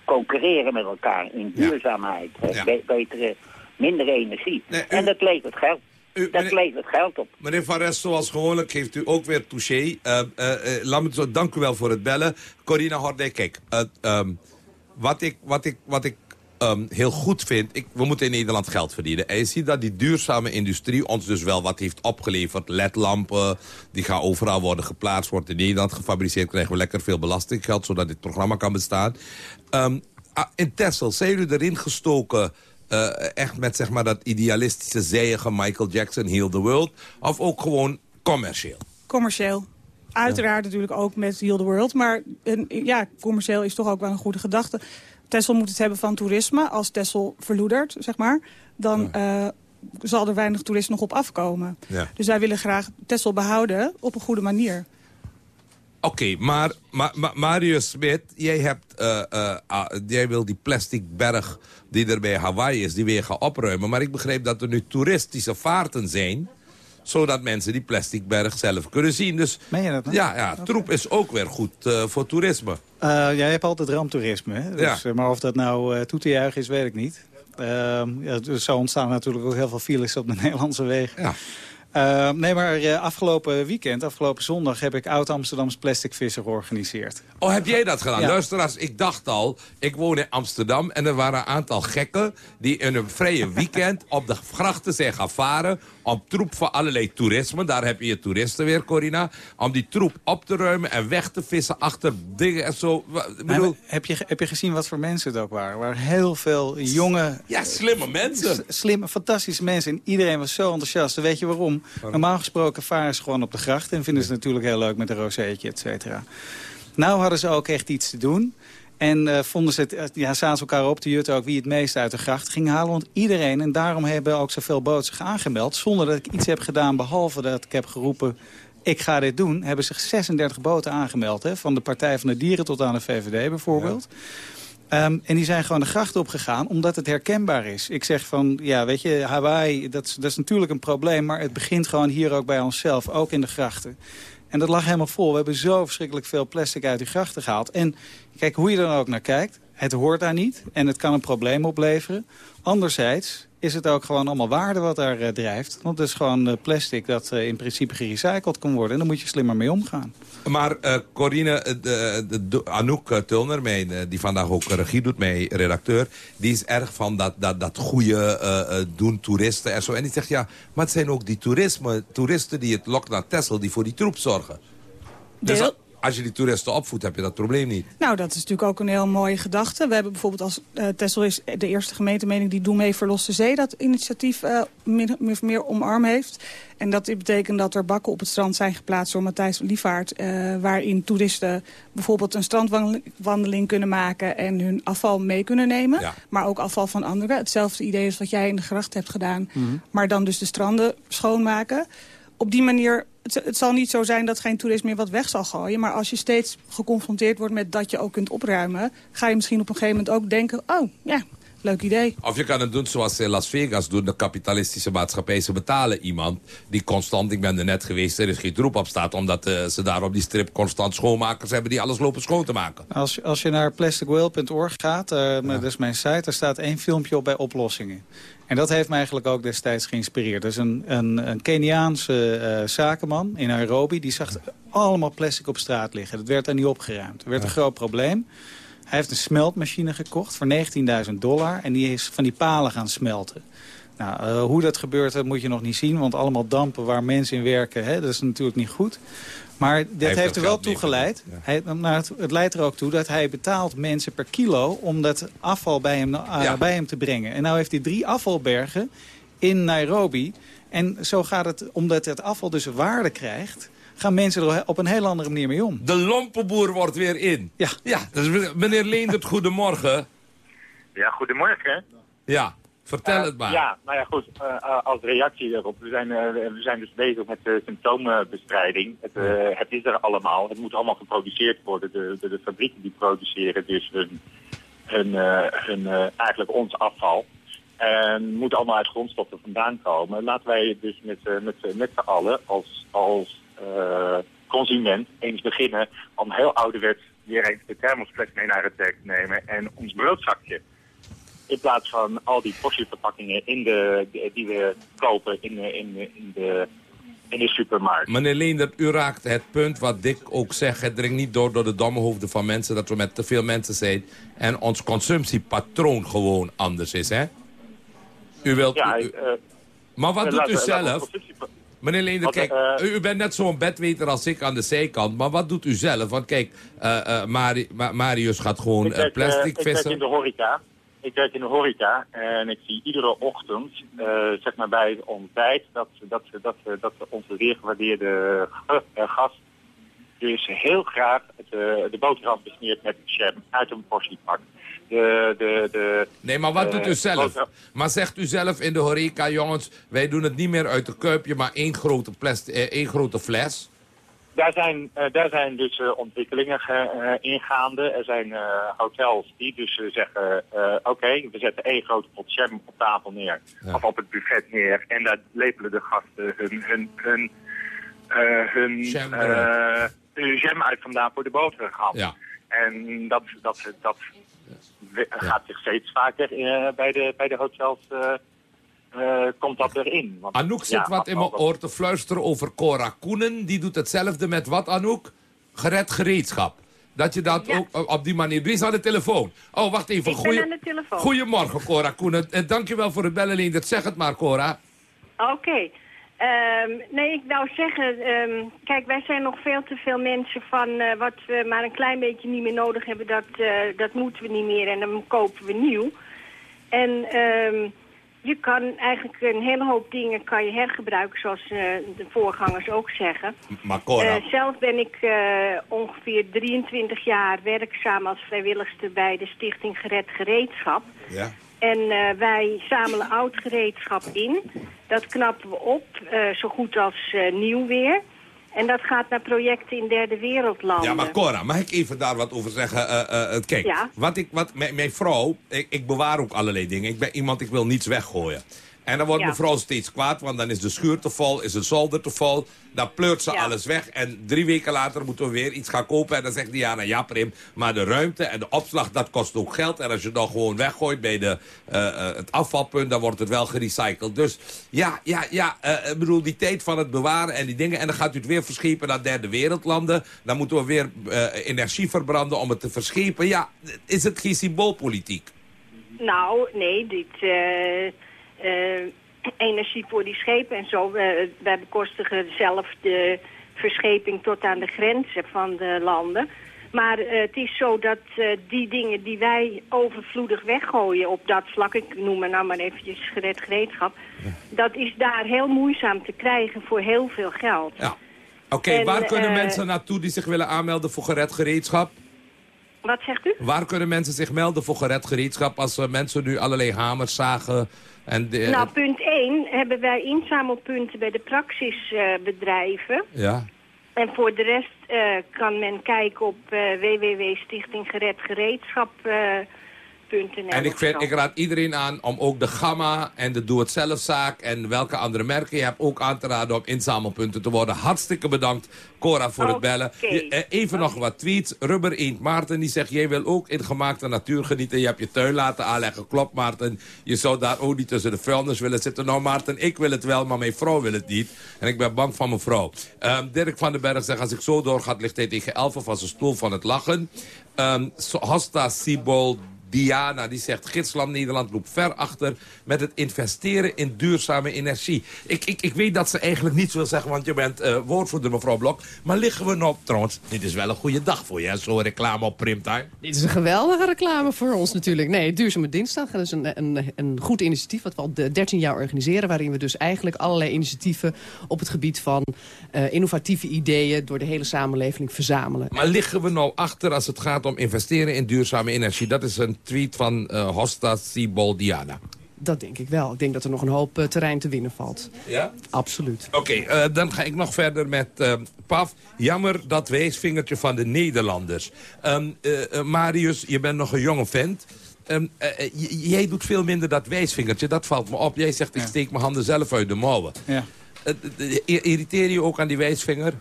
concurreren met elkaar in duurzaamheid. Ja. betere minder energie. En dat levert geld. U, dat levert geld op. Meneer Van Rest, zoals gewoonlijk geeft u ook weer touché. Uh, uh, uh, laat me zo, dank u wel voor het bellen. Corina Hordijk, kijk, um, wat ik, wat ik, wat ik um, heel goed vind... Ik, we moeten in Nederland geld verdienen. En je ziet dat die duurzame industrie ons dus wel wat heeft opgeleverd. LED-lampen, die gaan overal worden geplaatst, wordt in Nederland gefabriceerd. Krijgen we lekker veel belastinggeld, zodat dit programma kan bestaan. Um, in Texel, zijn jullie erin gestoken uh, echt met zeg maar, dat idealistische zijige Michael Jackson, Heal the World? Of ook gewoon commercieel? Commercieel. Uiteraard natuurlijk ook met Heal the World. Maar een, ja, commercieel is toch ook wel een goede gedachte. Tessel moet het hebben van toerisme. Als Tessel verloedert, zeg maar, dan uh, zal er weinig toeristen nog op afkomen. Ja. Dus wij willen graag Tessel behouden op een goede manier. Oké, okay, maar, maar, maar Marius Smit, jij, hebt, uh, uh, jij wil die plastic berg die er bij Hawaii is, die weer gaan opruimen. Maar ik begreep dat er nu toeristische vaarten zijn zodat mensen die plastic berg zelf kunnen zien. Dus Meen je dat? Nou? Ja, ja troep is ook weer goed uh, voor toerisme. Ja, je hebt altijd ramptoerisme. Hè? Dus, ja. Maar of dat nou toe te juichen is, weet ik niet. ja, er zou ontstaan natuurlijk ook heel veel files op de Nederlandse wegen. Ja. Uh, nee, maar uh, afgelopen weekend, afgelopen zondag... heb ik Oud-Amsterdams Plastic Visser georganiseerd. Oh, heb jij dat gedaan? Ja. Luisteraars, ik dacht al... ik woon in Amsterdam en er waren een aantal gekken... die in een vrije weekend op de grachten zijn gaan varen... om troep van allerlei toerisme... daar heb je je toeristen weer, Corina... om die troep op te ruimen en weg te vissen achter dingen en zo. Ik bedoel... nee, heb, je, heb je gezien wat voor mensen het ook waren? Er waren heel veel jonge... Ja, slimme mensen. Slimme, fantastische mensen. En iedereen was zo enthousiast. Weet je waarom? Normaal gesproken varen ze gewoon op de gracht... en vinden ze het natuurlijk heel leuk met een rozeetje, et cetera. Nou hadden ze ook echt iets te doen... En uh, vonden ze het, uh, ja, zaten elkaar op te jutten ook wie het meest uit de gracht ging halen. Want iedereen, en daarom hebben ook zoveel boten zich aangemeld... zonder dat ik iets heb gedaan, behalve dat ik heb geroepen... ik ga dit doen, hebben zich 36 boten aangemeld. Hè, van de Partij van de Dieren tot aan de VVD bijvoorbeeld. Ja. Um, en die zijn gewoon de gracht opgegaan omdat het herkenbaar is. Ik zeg van, ja, weet je, Hawaii, dat, dat is natuurlijk een probleem... maar het begint gewoon hier ook bij onszelf, ook in de grachten. En dat lag helemaal vol. We hebben zo verschrikkelijk veel plastic uit die grachten gehaald. En kijk, hoe je er dan ook naar kijkt, het hoort daar niet. En het kan een probleem opleveren. Anderzijds is het ook gewoon allemaal waarde wat daar uh, drijft. Want het is gewoon uh, plastic dat uh, in principe gerecycled kan worden. En daar moet je slimmer mee omgaan. Maar Corine, de, de, de, Anouk Tulner, mee, die vandaag ook regie doet, mee redacteur... die is erg van dat, dat, dat goede doen, toeristen en zo. En die zegt, ja, maar het zijn ook die toerisme, toeristen die het lokt naar Texel... die voor die troep zorgen. Dus Deel als je die toeristen opvoedt, heb je dat probleem niet. Nou, dat is natuurlijk ook een heel mooie gedachte. We hebben bijvoorbeeld als uh, Texel is de eerste gemeentemening die Doe mee Verlost de Zee... dat initiatief uh, meer, meer, meer omarm heeft. En dat betekent dat er bakken op het strand zijn geplaatst door Matthijs Lievaart... Uh, waarin toeristen bijvoorbeeld een strandwandeling kunnen maken... en hun afval mee kunnen nemen. Ja. Maar ook afval van anderen. Hetzelfde idee is wat jij in de gracht hebt gedaan. Mm -hmm. Maar dan dus de stranden schoonmaken. Op die manier het, het, zal niet zo zijn dat geen toerist meer wat weg zal gooien. Maar als je steeds geconfronteerd wordt met dat je ook kunt opruimen... ga je misschien op een gegeven moment ook denken... oh, ja, leuk idee. Of je kan het doen zoals ze in Las Vegas doen. De kapitalistische maatschappij. Ze betalen iemand die constant... ik ben er net geweest, er is geen troep op staat... omdat uh, ze daar op die strip constant schoonmakers hebben... die alles lopen schoon te maken. Als, als je naar plasticwhale.org gaat, uh, ja. dat is mijn site... daar staat één filmpje op bij oplossingen. En dat heeft me eigenlijk ook destijds geïnspireerd. Er is een, een, een Keniaanse uh, zakenman in Nairobi... die zag allemaal plastic op straat liggen. Dat werd daar niet opgeruimd. Er werd een groot probleem. Hij heeft een smeltmachine gekocht voor 19.000 dollar... en die is van die palen gaan smelten. Nou, uh, hoe dat gebeurt, dat moet je nog niet zien... want allemaal dampen waar mensen in werken, hè, dat is natuurlijk niet goed. Maar dit heeft, heeft er wel toe geleid. Ja. Hij, nou, het, het, leidt er ook toe dat hij betaalt mensen per kilo... om dat afval bij hem, uh, ja. bij hem te brengen. En nou heeft hij drie afvalbergen in Nairobi. En zo gaat het, omdat het afval dus waarde krijgt gaan mensen er op een heel andere manier mee om. De lompenboer wordt weer in. Ja. ja dus meneer Leendert, goedemorgen. Ja, goedemorgen. Ja, vertel uh, het maar. Ja, nou ja, goed. Uh, als reactie daarop. We zijn, we zijn dus bezig met de symptoombestrijding. Het, het, is er allemaal. Het moet allemaal geproduceerd worden. De, de, de fabrieken die produceren dus hun, hun, hun eigenlijk ons afval. En moet allemaal uit grondstoffen vandaan komen. Laten wij dus met, met, met z'n allen als, als uh, consument eens beginnen om heel ouderwets weer eens de thermosfles mee naar het werk te nemen en ons broodzakje. In plaats van al die portieverpakkingen in de, die we kopen in de, in de, in de, in de supermarkt. Meneer Leendert, u raakt het punt wat Dick ook zegt. Het dringt niet door door de domme hoofden van mensen dat we met te veel mensen zijn. En ons consumptiepatroon gewoon anders is, hè? U wilt... Ja, u, uh, maar wat doet u zelf? Meneer Leender, kijk, uh, u bent net zo'n bedweter als ik aan de zijkant. Maar wat doet u zelf? Want kijk, Mari Marius gaat gewoon plastic ik vissen. Ik in de horeca. Ik werk in de horeca en ik zie iedere ochtend, zeg maar bij het ontbijt, dat, dat, dat, dat onze zeer gewaardeerde gast dus heel graag het, de boterham besmeert met jam uit een portiepak. De, de, de, nee, maar wat doet u zelf? Boterham. Maar zegt u zelf in de horeca, jongens, wij doen het niet meer uit de kuipje, maar één grote, plastic, eh, één grote fles? Daar zijn, uh, daar zijn dus uh, ontwikkelingen uh, ingaande. Er zijn hotels die dus zeggen, oké, okay, we zetten één grote pot jam op tafel neer. Ja. Of op het buffet neer. En daar lepelen de gasten hun, hun, hun, hun, jam, uit vandaan voor de boterham. Ja. En dat, dat, dat gaat zich steeds vaker bij, de, bij de hotels uh, uh, komt dat erin. Want, Anouk zit ja, wat in mijn oor te fluisteren over Cora Koenen. Die doet hetzelfde met wat, Anouk? Gered gereedschap. Dat je dat ja. ook op die manier... Wie is aan de telefoon? Oh, wacht even. Ik Goeie... ben aan de telefoon. Goedemorgen, Cora Koenen. En dankjewel voor het bellen, Leendert. Zeg het maar, Cora. Oké. Okay. Um, nee, ik wou zeggen, um, kijk, wij zijn nog veel te veel mensen van uh, wat we maar een klein beetje niet meer nodig hebben, dat, uh, dat moeten we niet meer en dan kopen we nieuw. En um, je kan eigenlijk een hele hoop dingen kan je hergebruiken, zoals eh, de voorgangers ook zeggen. Maar Cora, Eh, zelf ben ik eh, ongeveer 23 jaar werkzaam als vrijwilligster bij de Stichting Gered Gereedschap. ja. En wij zamelen oud gereedschap in. Dat knappen we op, zo goed als nieuw weer. En dat gaat naar projecten in derde wereldlanden. Ja, maar Cora, mag ik even daar wat over zeggen? Eh, eh, kijk, Ja. wat ik, wat, mijn, mijn vrouw, ik, ik bewaar ook allerlei dingen. Ik ben iemand, ik wil niets weggooien. En dan wordt Ja. mijn vrouw steeds kwaad, want dan is de schuur te vol, is de zolder te vol. Dan pleurt ze alles weg en drie weken later moeten we weer iets gaan kopen. En dan zegt Diana, ja Prim, maar de ruimte en de opslag, dat kost ook geld. En als je dan gewoon weggooit bij de, eh, eh, het afvalpunt, dan wordt het wel gerecycled. Dus ja, ja, ja, eh, ik bedoel, die tijd van het bewaren en die dingen. En dan gaat u het weer verschepen naar derde wereldlanden. Dan moeten we weer energie verbranden om het te verschepen. Ja, is het geen symboolpolitiek? Nou, nee, dit energie voor die schepen en zo. We, wij bekostigen zelf de verscheping tot aan de grenzen van de landen. Maar eh, het is zo dat eh, die dingen die wij overvloedig weggooien op dat vlak, ik noem het nou maar eventjes gered gereedschap, dat is daar heel moeizaam te krijgen voor heel veel geld. Oké, En, waar kunnen eh, mensen naartoe die zich willen aanmelden voor gered gereedschap? Wat zegt u? Waar kunnen mensen zich melden voor gered gereedschap als eh, mensen nu allerlei hamers zagen? En de, Nou, punt 1 hebben wij inzamelpunten bij de praxisbedrijven. ja. En voor de rest eh, kan men kijken op uh, En ik, vind, ik raad iedereen aan om ook de Gamma en de Doe-het-zelfzaak... en welke andere merken je hebt ook aan te raden om inzamelpunten te worden. Hartstikke bedankt, Cora, voor het bellen. Je- eh, even nog wat tweets. Rubber Eend Maarten die zegt... jij wil ook in gemaakte natuur genieten. Je hebt je tuin laten aanleggen. Klopt, Maarten. Je zou daar ook niet tussen de vuilnis willen zitten. Nou, Maarten, ik wil het wel, maar mijn vrouw wil het niet. En ik ben bang van mijn vrouw. Ehm, Dirk van den Berg zegt... als ik zo doorga, ligt hij tegen 11 van zijn stoel van het lachen. So- Hosta Sibol Diana die zegt, Gidsland Nederland loopt ver achter met het investeren in duurzame energie. Ik, ik, ik weet dat ze eigenlijk niets wil zeggen, want je bent eh, woordvoerder mevrouw Blok. Maar liggen we nou, trouwens, dit is wel een goede dag voor je, zo'n reclame op Primtime. Dit is een geweldige reclame voor ons natuurlijk. Nee, Duurzame Dinsdag. Dat is een, een, een goed initiatief wat we al de 13 jaar organiseren. Waarin we dus eigenlijk allerlei initiatieven op het gebied van eh, innovatieve ideeën... door de hele samenleving verzamelen. Maar liggen we nou achter als het gaat om investeren in duurzame energie? Dat is een tweet van eh Hosta Sibol Diana. Dat denk ik wel. Ik denk dat er nog een hoop eh, terrein te winnen valt. Ja? Absoluut. Oké, eh, dan ga ik nog verder met eh, Paf. Jammer dat wijsvingertje van de Nederlanders. Ehm, eh, eh, Marius, je bent nog een jonge vent. Ehm, eh, eh, jij doet veel minder dat wijsvingertje, dat valt me op. Jij zegt, ik steek mijn handen zelf uit de mouwen. Ja. Irriteer je ook aan die wijsvinger?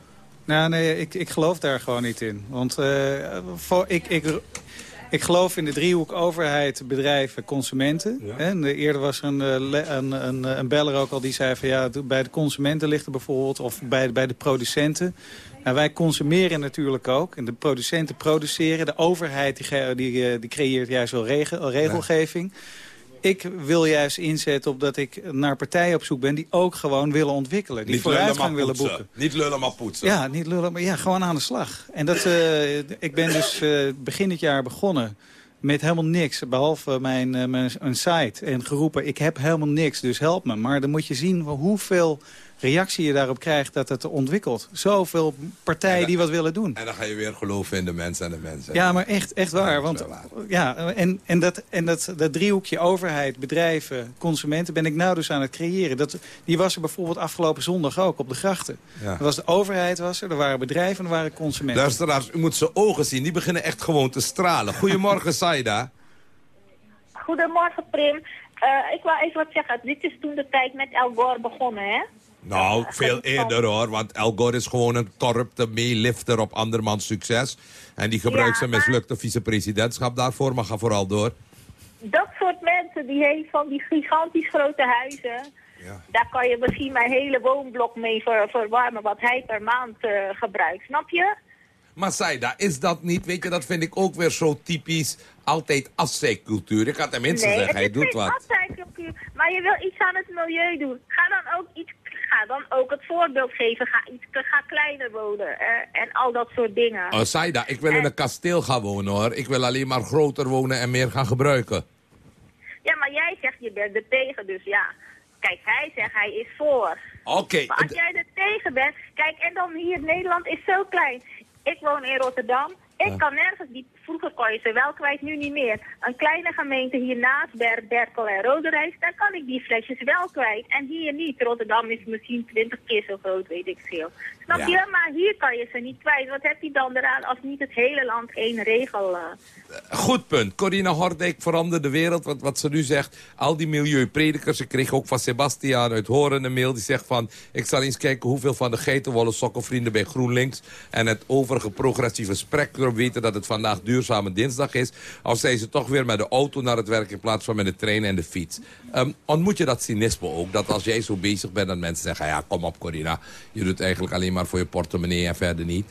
Nou, nee, ik, ik geloof daar gewoon niet in. Want eh, voor, ik, ik, ik geloof in de driehoek overheid, bedrijven, consumenten. En eh, eerder was er een, eh, een, een, een beller ook al die zei van ja, bij de consumenten ligt er bijvoorbeeld, of bij, bij de producenten. Nou, wij consumeren natuurlijk ook. En de producenten produceren. De overheid die, die, eh, die creëert juist wel regel, regelgeving. Ik wil juist inzetten op dat ik naar partijen op zoek ben... die ook gewoon willen ontwikkelen. Die Niet vooruitgang willen poetsen. boeken. Niet lullen, maar poetsen. Ja, niet lullen, maar ja, gewoon aan de slag. En dat, eh, ik ben dus eh, begin dit jaar begonnen met helemaal niks. Behalve mijn, eh, mijn een site. En geroepen, ik heb helemaal niks, dus help me. Maar dan moet je zien hoeveel reactie je daarop krijgt dat het ontwikkelt. Zoveel partijen die wat willen doen. En dan ga je weer geloven in de mensen en de mensen. Ja, maar echt, echt waar. Want, ja, en en, dat, en dat, dat driehoekje overheid, bedrijven, consumenten... ben ik nou dus aan het creëren. Dat, die was er bijvoorbeeld afgelopen zondag ook op de grachten. Ja. Er was de overheid, was er, er waren bedrijven en er waren consumenten. Luisteraars, u moet zijn ogen zien. Die beginnen echt gewoon te stralen. Goedemorgen, Saida. Goedemorgen, Prim. Eh, ik wil even wat zeggen. Dit is toen de tijd met El Gore begonnen, hè? Nou, veel eerder hoor. Want El Gore is gewoon een corrupte meelifter op andermans succes. En die gebruikt Ja, zijn mislukte vicepresidentschap daarvoor. Maar ga vooral door. Dat soort mensen, die heeft van die gigantisch grote huizen... Daar kan je misschien mijn hele woonblok mee ver- verwarmen... wat hij per maand eh, gebruikt, snap je? Maar Saida, is dat niet, weet je, dat vind ik ook weer zo typisch... altijd afzeikcultuur. Ik had tenminste nee, zeggen, hij doet wat. afzeikcultuur, Maar je wil iets aan het milieu doen. Ga dan ook iets... Ga dan ook het voorbeeld geven. Ga, iets, ga kleiner wonen. eh, en al dat soort dingen. Oh, Saida, ik wil in een kasteel gaan wonen hoor. Ik wil alleen maar groter wonen en meer gaan gebruiken. Ja, maar jij zegt je bent er tegen, dus ja. Kijk, hij zegt hij is voor. Oké. Maar als jij er tegen bent, kijk, en dan hier, Nederland is zo klein. Ik woon in Rotterdam. Ik kan nergens, die, vroeger kon je ze wel kwijt, nu niet meer. Een kleine gemeente hiernaast, Ber, Berkel en Roderijs, daar kan ik die flesjes wel kwijt. En hier niet. Rotterdam is misschien 20 keer zo groot, weet ik veel. Snap Ja. je? Maar hier kan je ze niet kwijt. Wat heb je dan eraan als niet het hele land één regel... eh, Goed punt. Corina Hordijk verandert de wereld. Wat, wat ze nu zegt, al die milieupredikers. Ik kreeg ook van Sebastiaan uit Horen een mail die zegt van... ik zal eens kijken hoeveel van de geitenwolle sokkenvrienden bij GroenLinks... en het overige progressieve spectrum weten dat het vandaag duurzame dinsdag is. Of zijn ze toch weer met de auto naar het werk in plaats van met de trein en de fiets. Ehm, ontmoet je dat cynisme ook? Dat als jij zo bezig bent, dat mensen zeggen... ja, kom op Corina, je doet eigenlijk alleen maar voor je portemonnee en verder niet.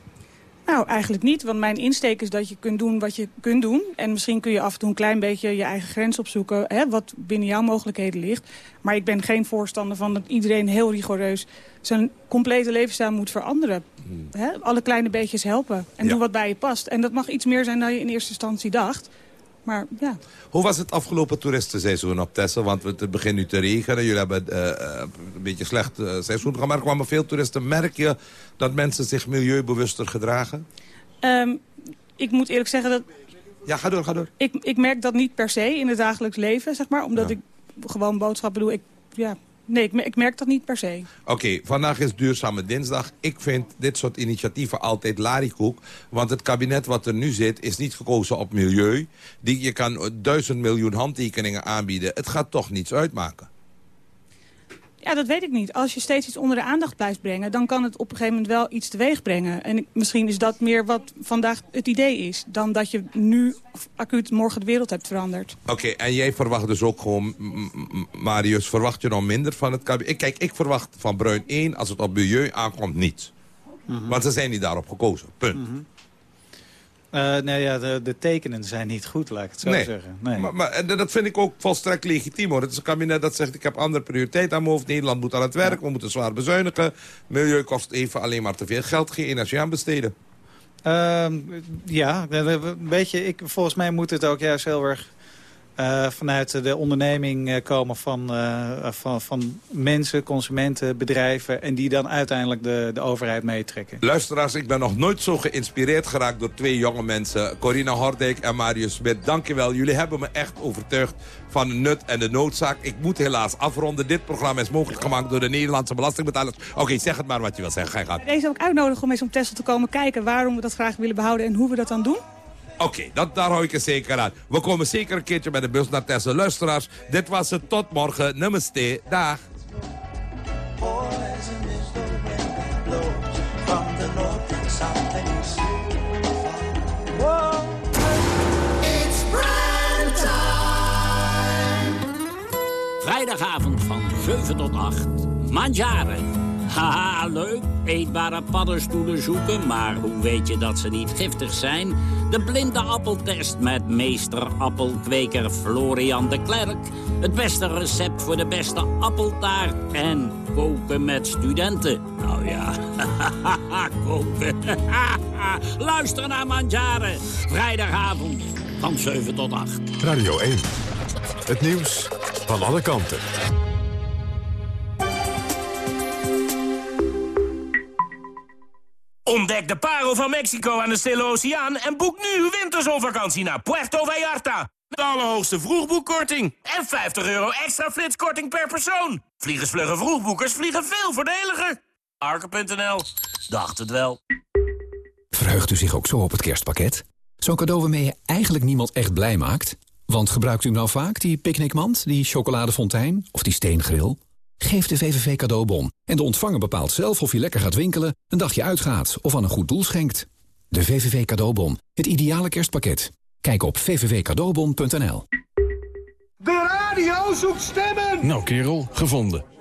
Nou, eigenlijk niet. Want mijn insteek is dat je kunt doen wat je kunt doen. En misschien kun je af en toe een klein beetje je eigen grens opzoeken... Hè, wat binnen jouw mogelijkheden ligt. Maar ik ben geen voorstander van dat iedereen heel rigoureus... zijn complete levensstijl moet veranderen. Hè, alle kleine beetjes helpen. En doe wat bij je past. En dat mag iets meer zijn dan je in eerste instantie dacht. Maar ja, Hoe was het afgelopen toeristenseizoen op Texel? Want het begint nu te regenen. Jullie hebben eh, eh, een beetje slecht eh, seizoen gehad. Maar kwamen veel toeristen. Merk je dat mensen zich milieubewuster gedragen? Ehm, ik moet eerlijk zeggen dat... Ja, ga door, ga door. Ik, ik merk dat niet per se in het dagelijks leven, zeg maar. Omdat ik gewoon boodschappen doe. Ik, ja, nee, ik, ik merk dat niet per se. Oké, vandaag is Duurzame Dinsdag. Ik vind dit soort initiatieven altijd larikoek. Want het kabinet wat er nu zit is niet gekozen op milieu. Die, je kan duizend miljoen handtekeningen aanbieden. Het gaat toch niets uitmaken. Ja, dat weet ik niet. Als je steeds iets onder de aandacht blijft brengen... dan kan het op een gegeven moment wel iets teweeg brengen. En ik- misschien is dat meer wat vandaag het idee is... dan dat je nu acuut morgen de wereld hebt veranderd. Oké, en jij verwacht dus ook gewoon, Marius, verwacht je nog minder van het kabinet? Kijk, ik verwacht van Bruin 1, als het op milieu aankomt, niets. Want ze zijn niet daarop gekozen, punt. Eh, nee, ja, de, de tekenen zijn niet goed, laat ik het zo Nee. zeggen. Nee. Maar, maar dat vind ik ook volstrekt legitiem hoor. Het is een kabinet dat zegt, ik heb andere prioriteit aan mijn hoofd. Nederland moet aan het werk, we moeten zwaar bezuinigen. Milieu kost even alleen maar te veel geld, geen energie aan besteden. Ehm, ja, we- we- we- weet je, ik, volgens mij moet het ook juist heel erg eh, vanuit de onderneming eh, komen van, eh, van, van mensen, consumenten, bedrijven... en die dan uiteindelijk de, de overheid meetrekken. Luisteraars, ik ben nog nooit zo geïnspireerd geraakt door twee jonge mensen. Corina Hordijk en Marius Smit. Dankjewel. Jullie hebben me echt overtuigd van de nut en de noodzaak. Ik moet helaas afronden. Dit programma is mogelijk gemaakt door de Nederlandse belastingbetalers. Oké, zeg het maar wat je wil zeggen. Ga je gang. Deze ook uitnodigen om eens om Tesla te komen kijken... waarom we dat graag willen behouden en hoe we dat dan doen. Oké, dat daar hou ik er zeker aan. We komen zeker een keertje met de bus naar Texel. Luisteraars, dit was het. Tot morgen. Namaste. Dag. Vrijdagavond van 7 tot 8. Mandjaren. Haha, leuk. Eetbare paddenstoelen zoeken, maar hoe weet je dat ze niet giftig zijn? De blinde appeltest met meester appelkweker Florian de Klerk. Het beste recept voor de beste appeltaart. En koken met studenten. Nou ja, koken. Luister naar Mandjaren. Vrijdagavond van 7 tot 8. Radio 1. Het nieuws van alle kanten. Ontdek de parel van Mexico aan de Stille Oceaan... en boek nu uw winterzonvakantie naar Puerto Vallarta. De allerhoogste vroegboekkorting. En 50 euro extra flitskorting per persoon. Vliegensvlugge vroegboekers vliegen veel voordeliger. Arke.nl. Dacht het wel. Verheugt u zich ook zo op het kerstpakket? Zo'n cadeau waarmee je eigenlijk niemand echt blij maakt? Want gebruikt u nou vaak die picknickmand, die chocoladefontein of die steengril? Geef de VVV cadeaubon en de ontvanger bepaalt zelf of je lekker gaat winkelen, een dagje uitgaat of aan een goed doel schenkt. De VVV cadeaubon, het ideale kerstpakket. Kijk op vvvcadeaubon.nl. De radio zoekt stemmen! Nou kerel, gevonden.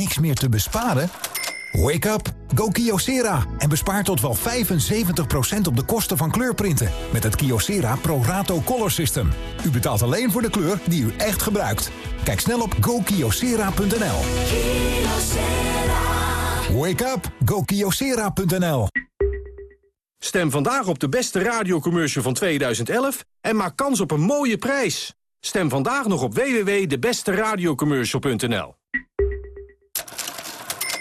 niks meer te besparen? Wake up, go Kyocera en bespaar tot wel 75% op de kosten van kleurprinten met het Kyocera Pro Rato Color System. U betaalt alleen voor de kleur die u echt gebruikt. Kijk snel op gokyocera.nl. Wake up, go Kyocera.nl. Stem vandaag op de beste radiocommercial van 2011 en maak kans op een mooie prijs. Stem vandaag nog op www.debesteradiocommercial.nl.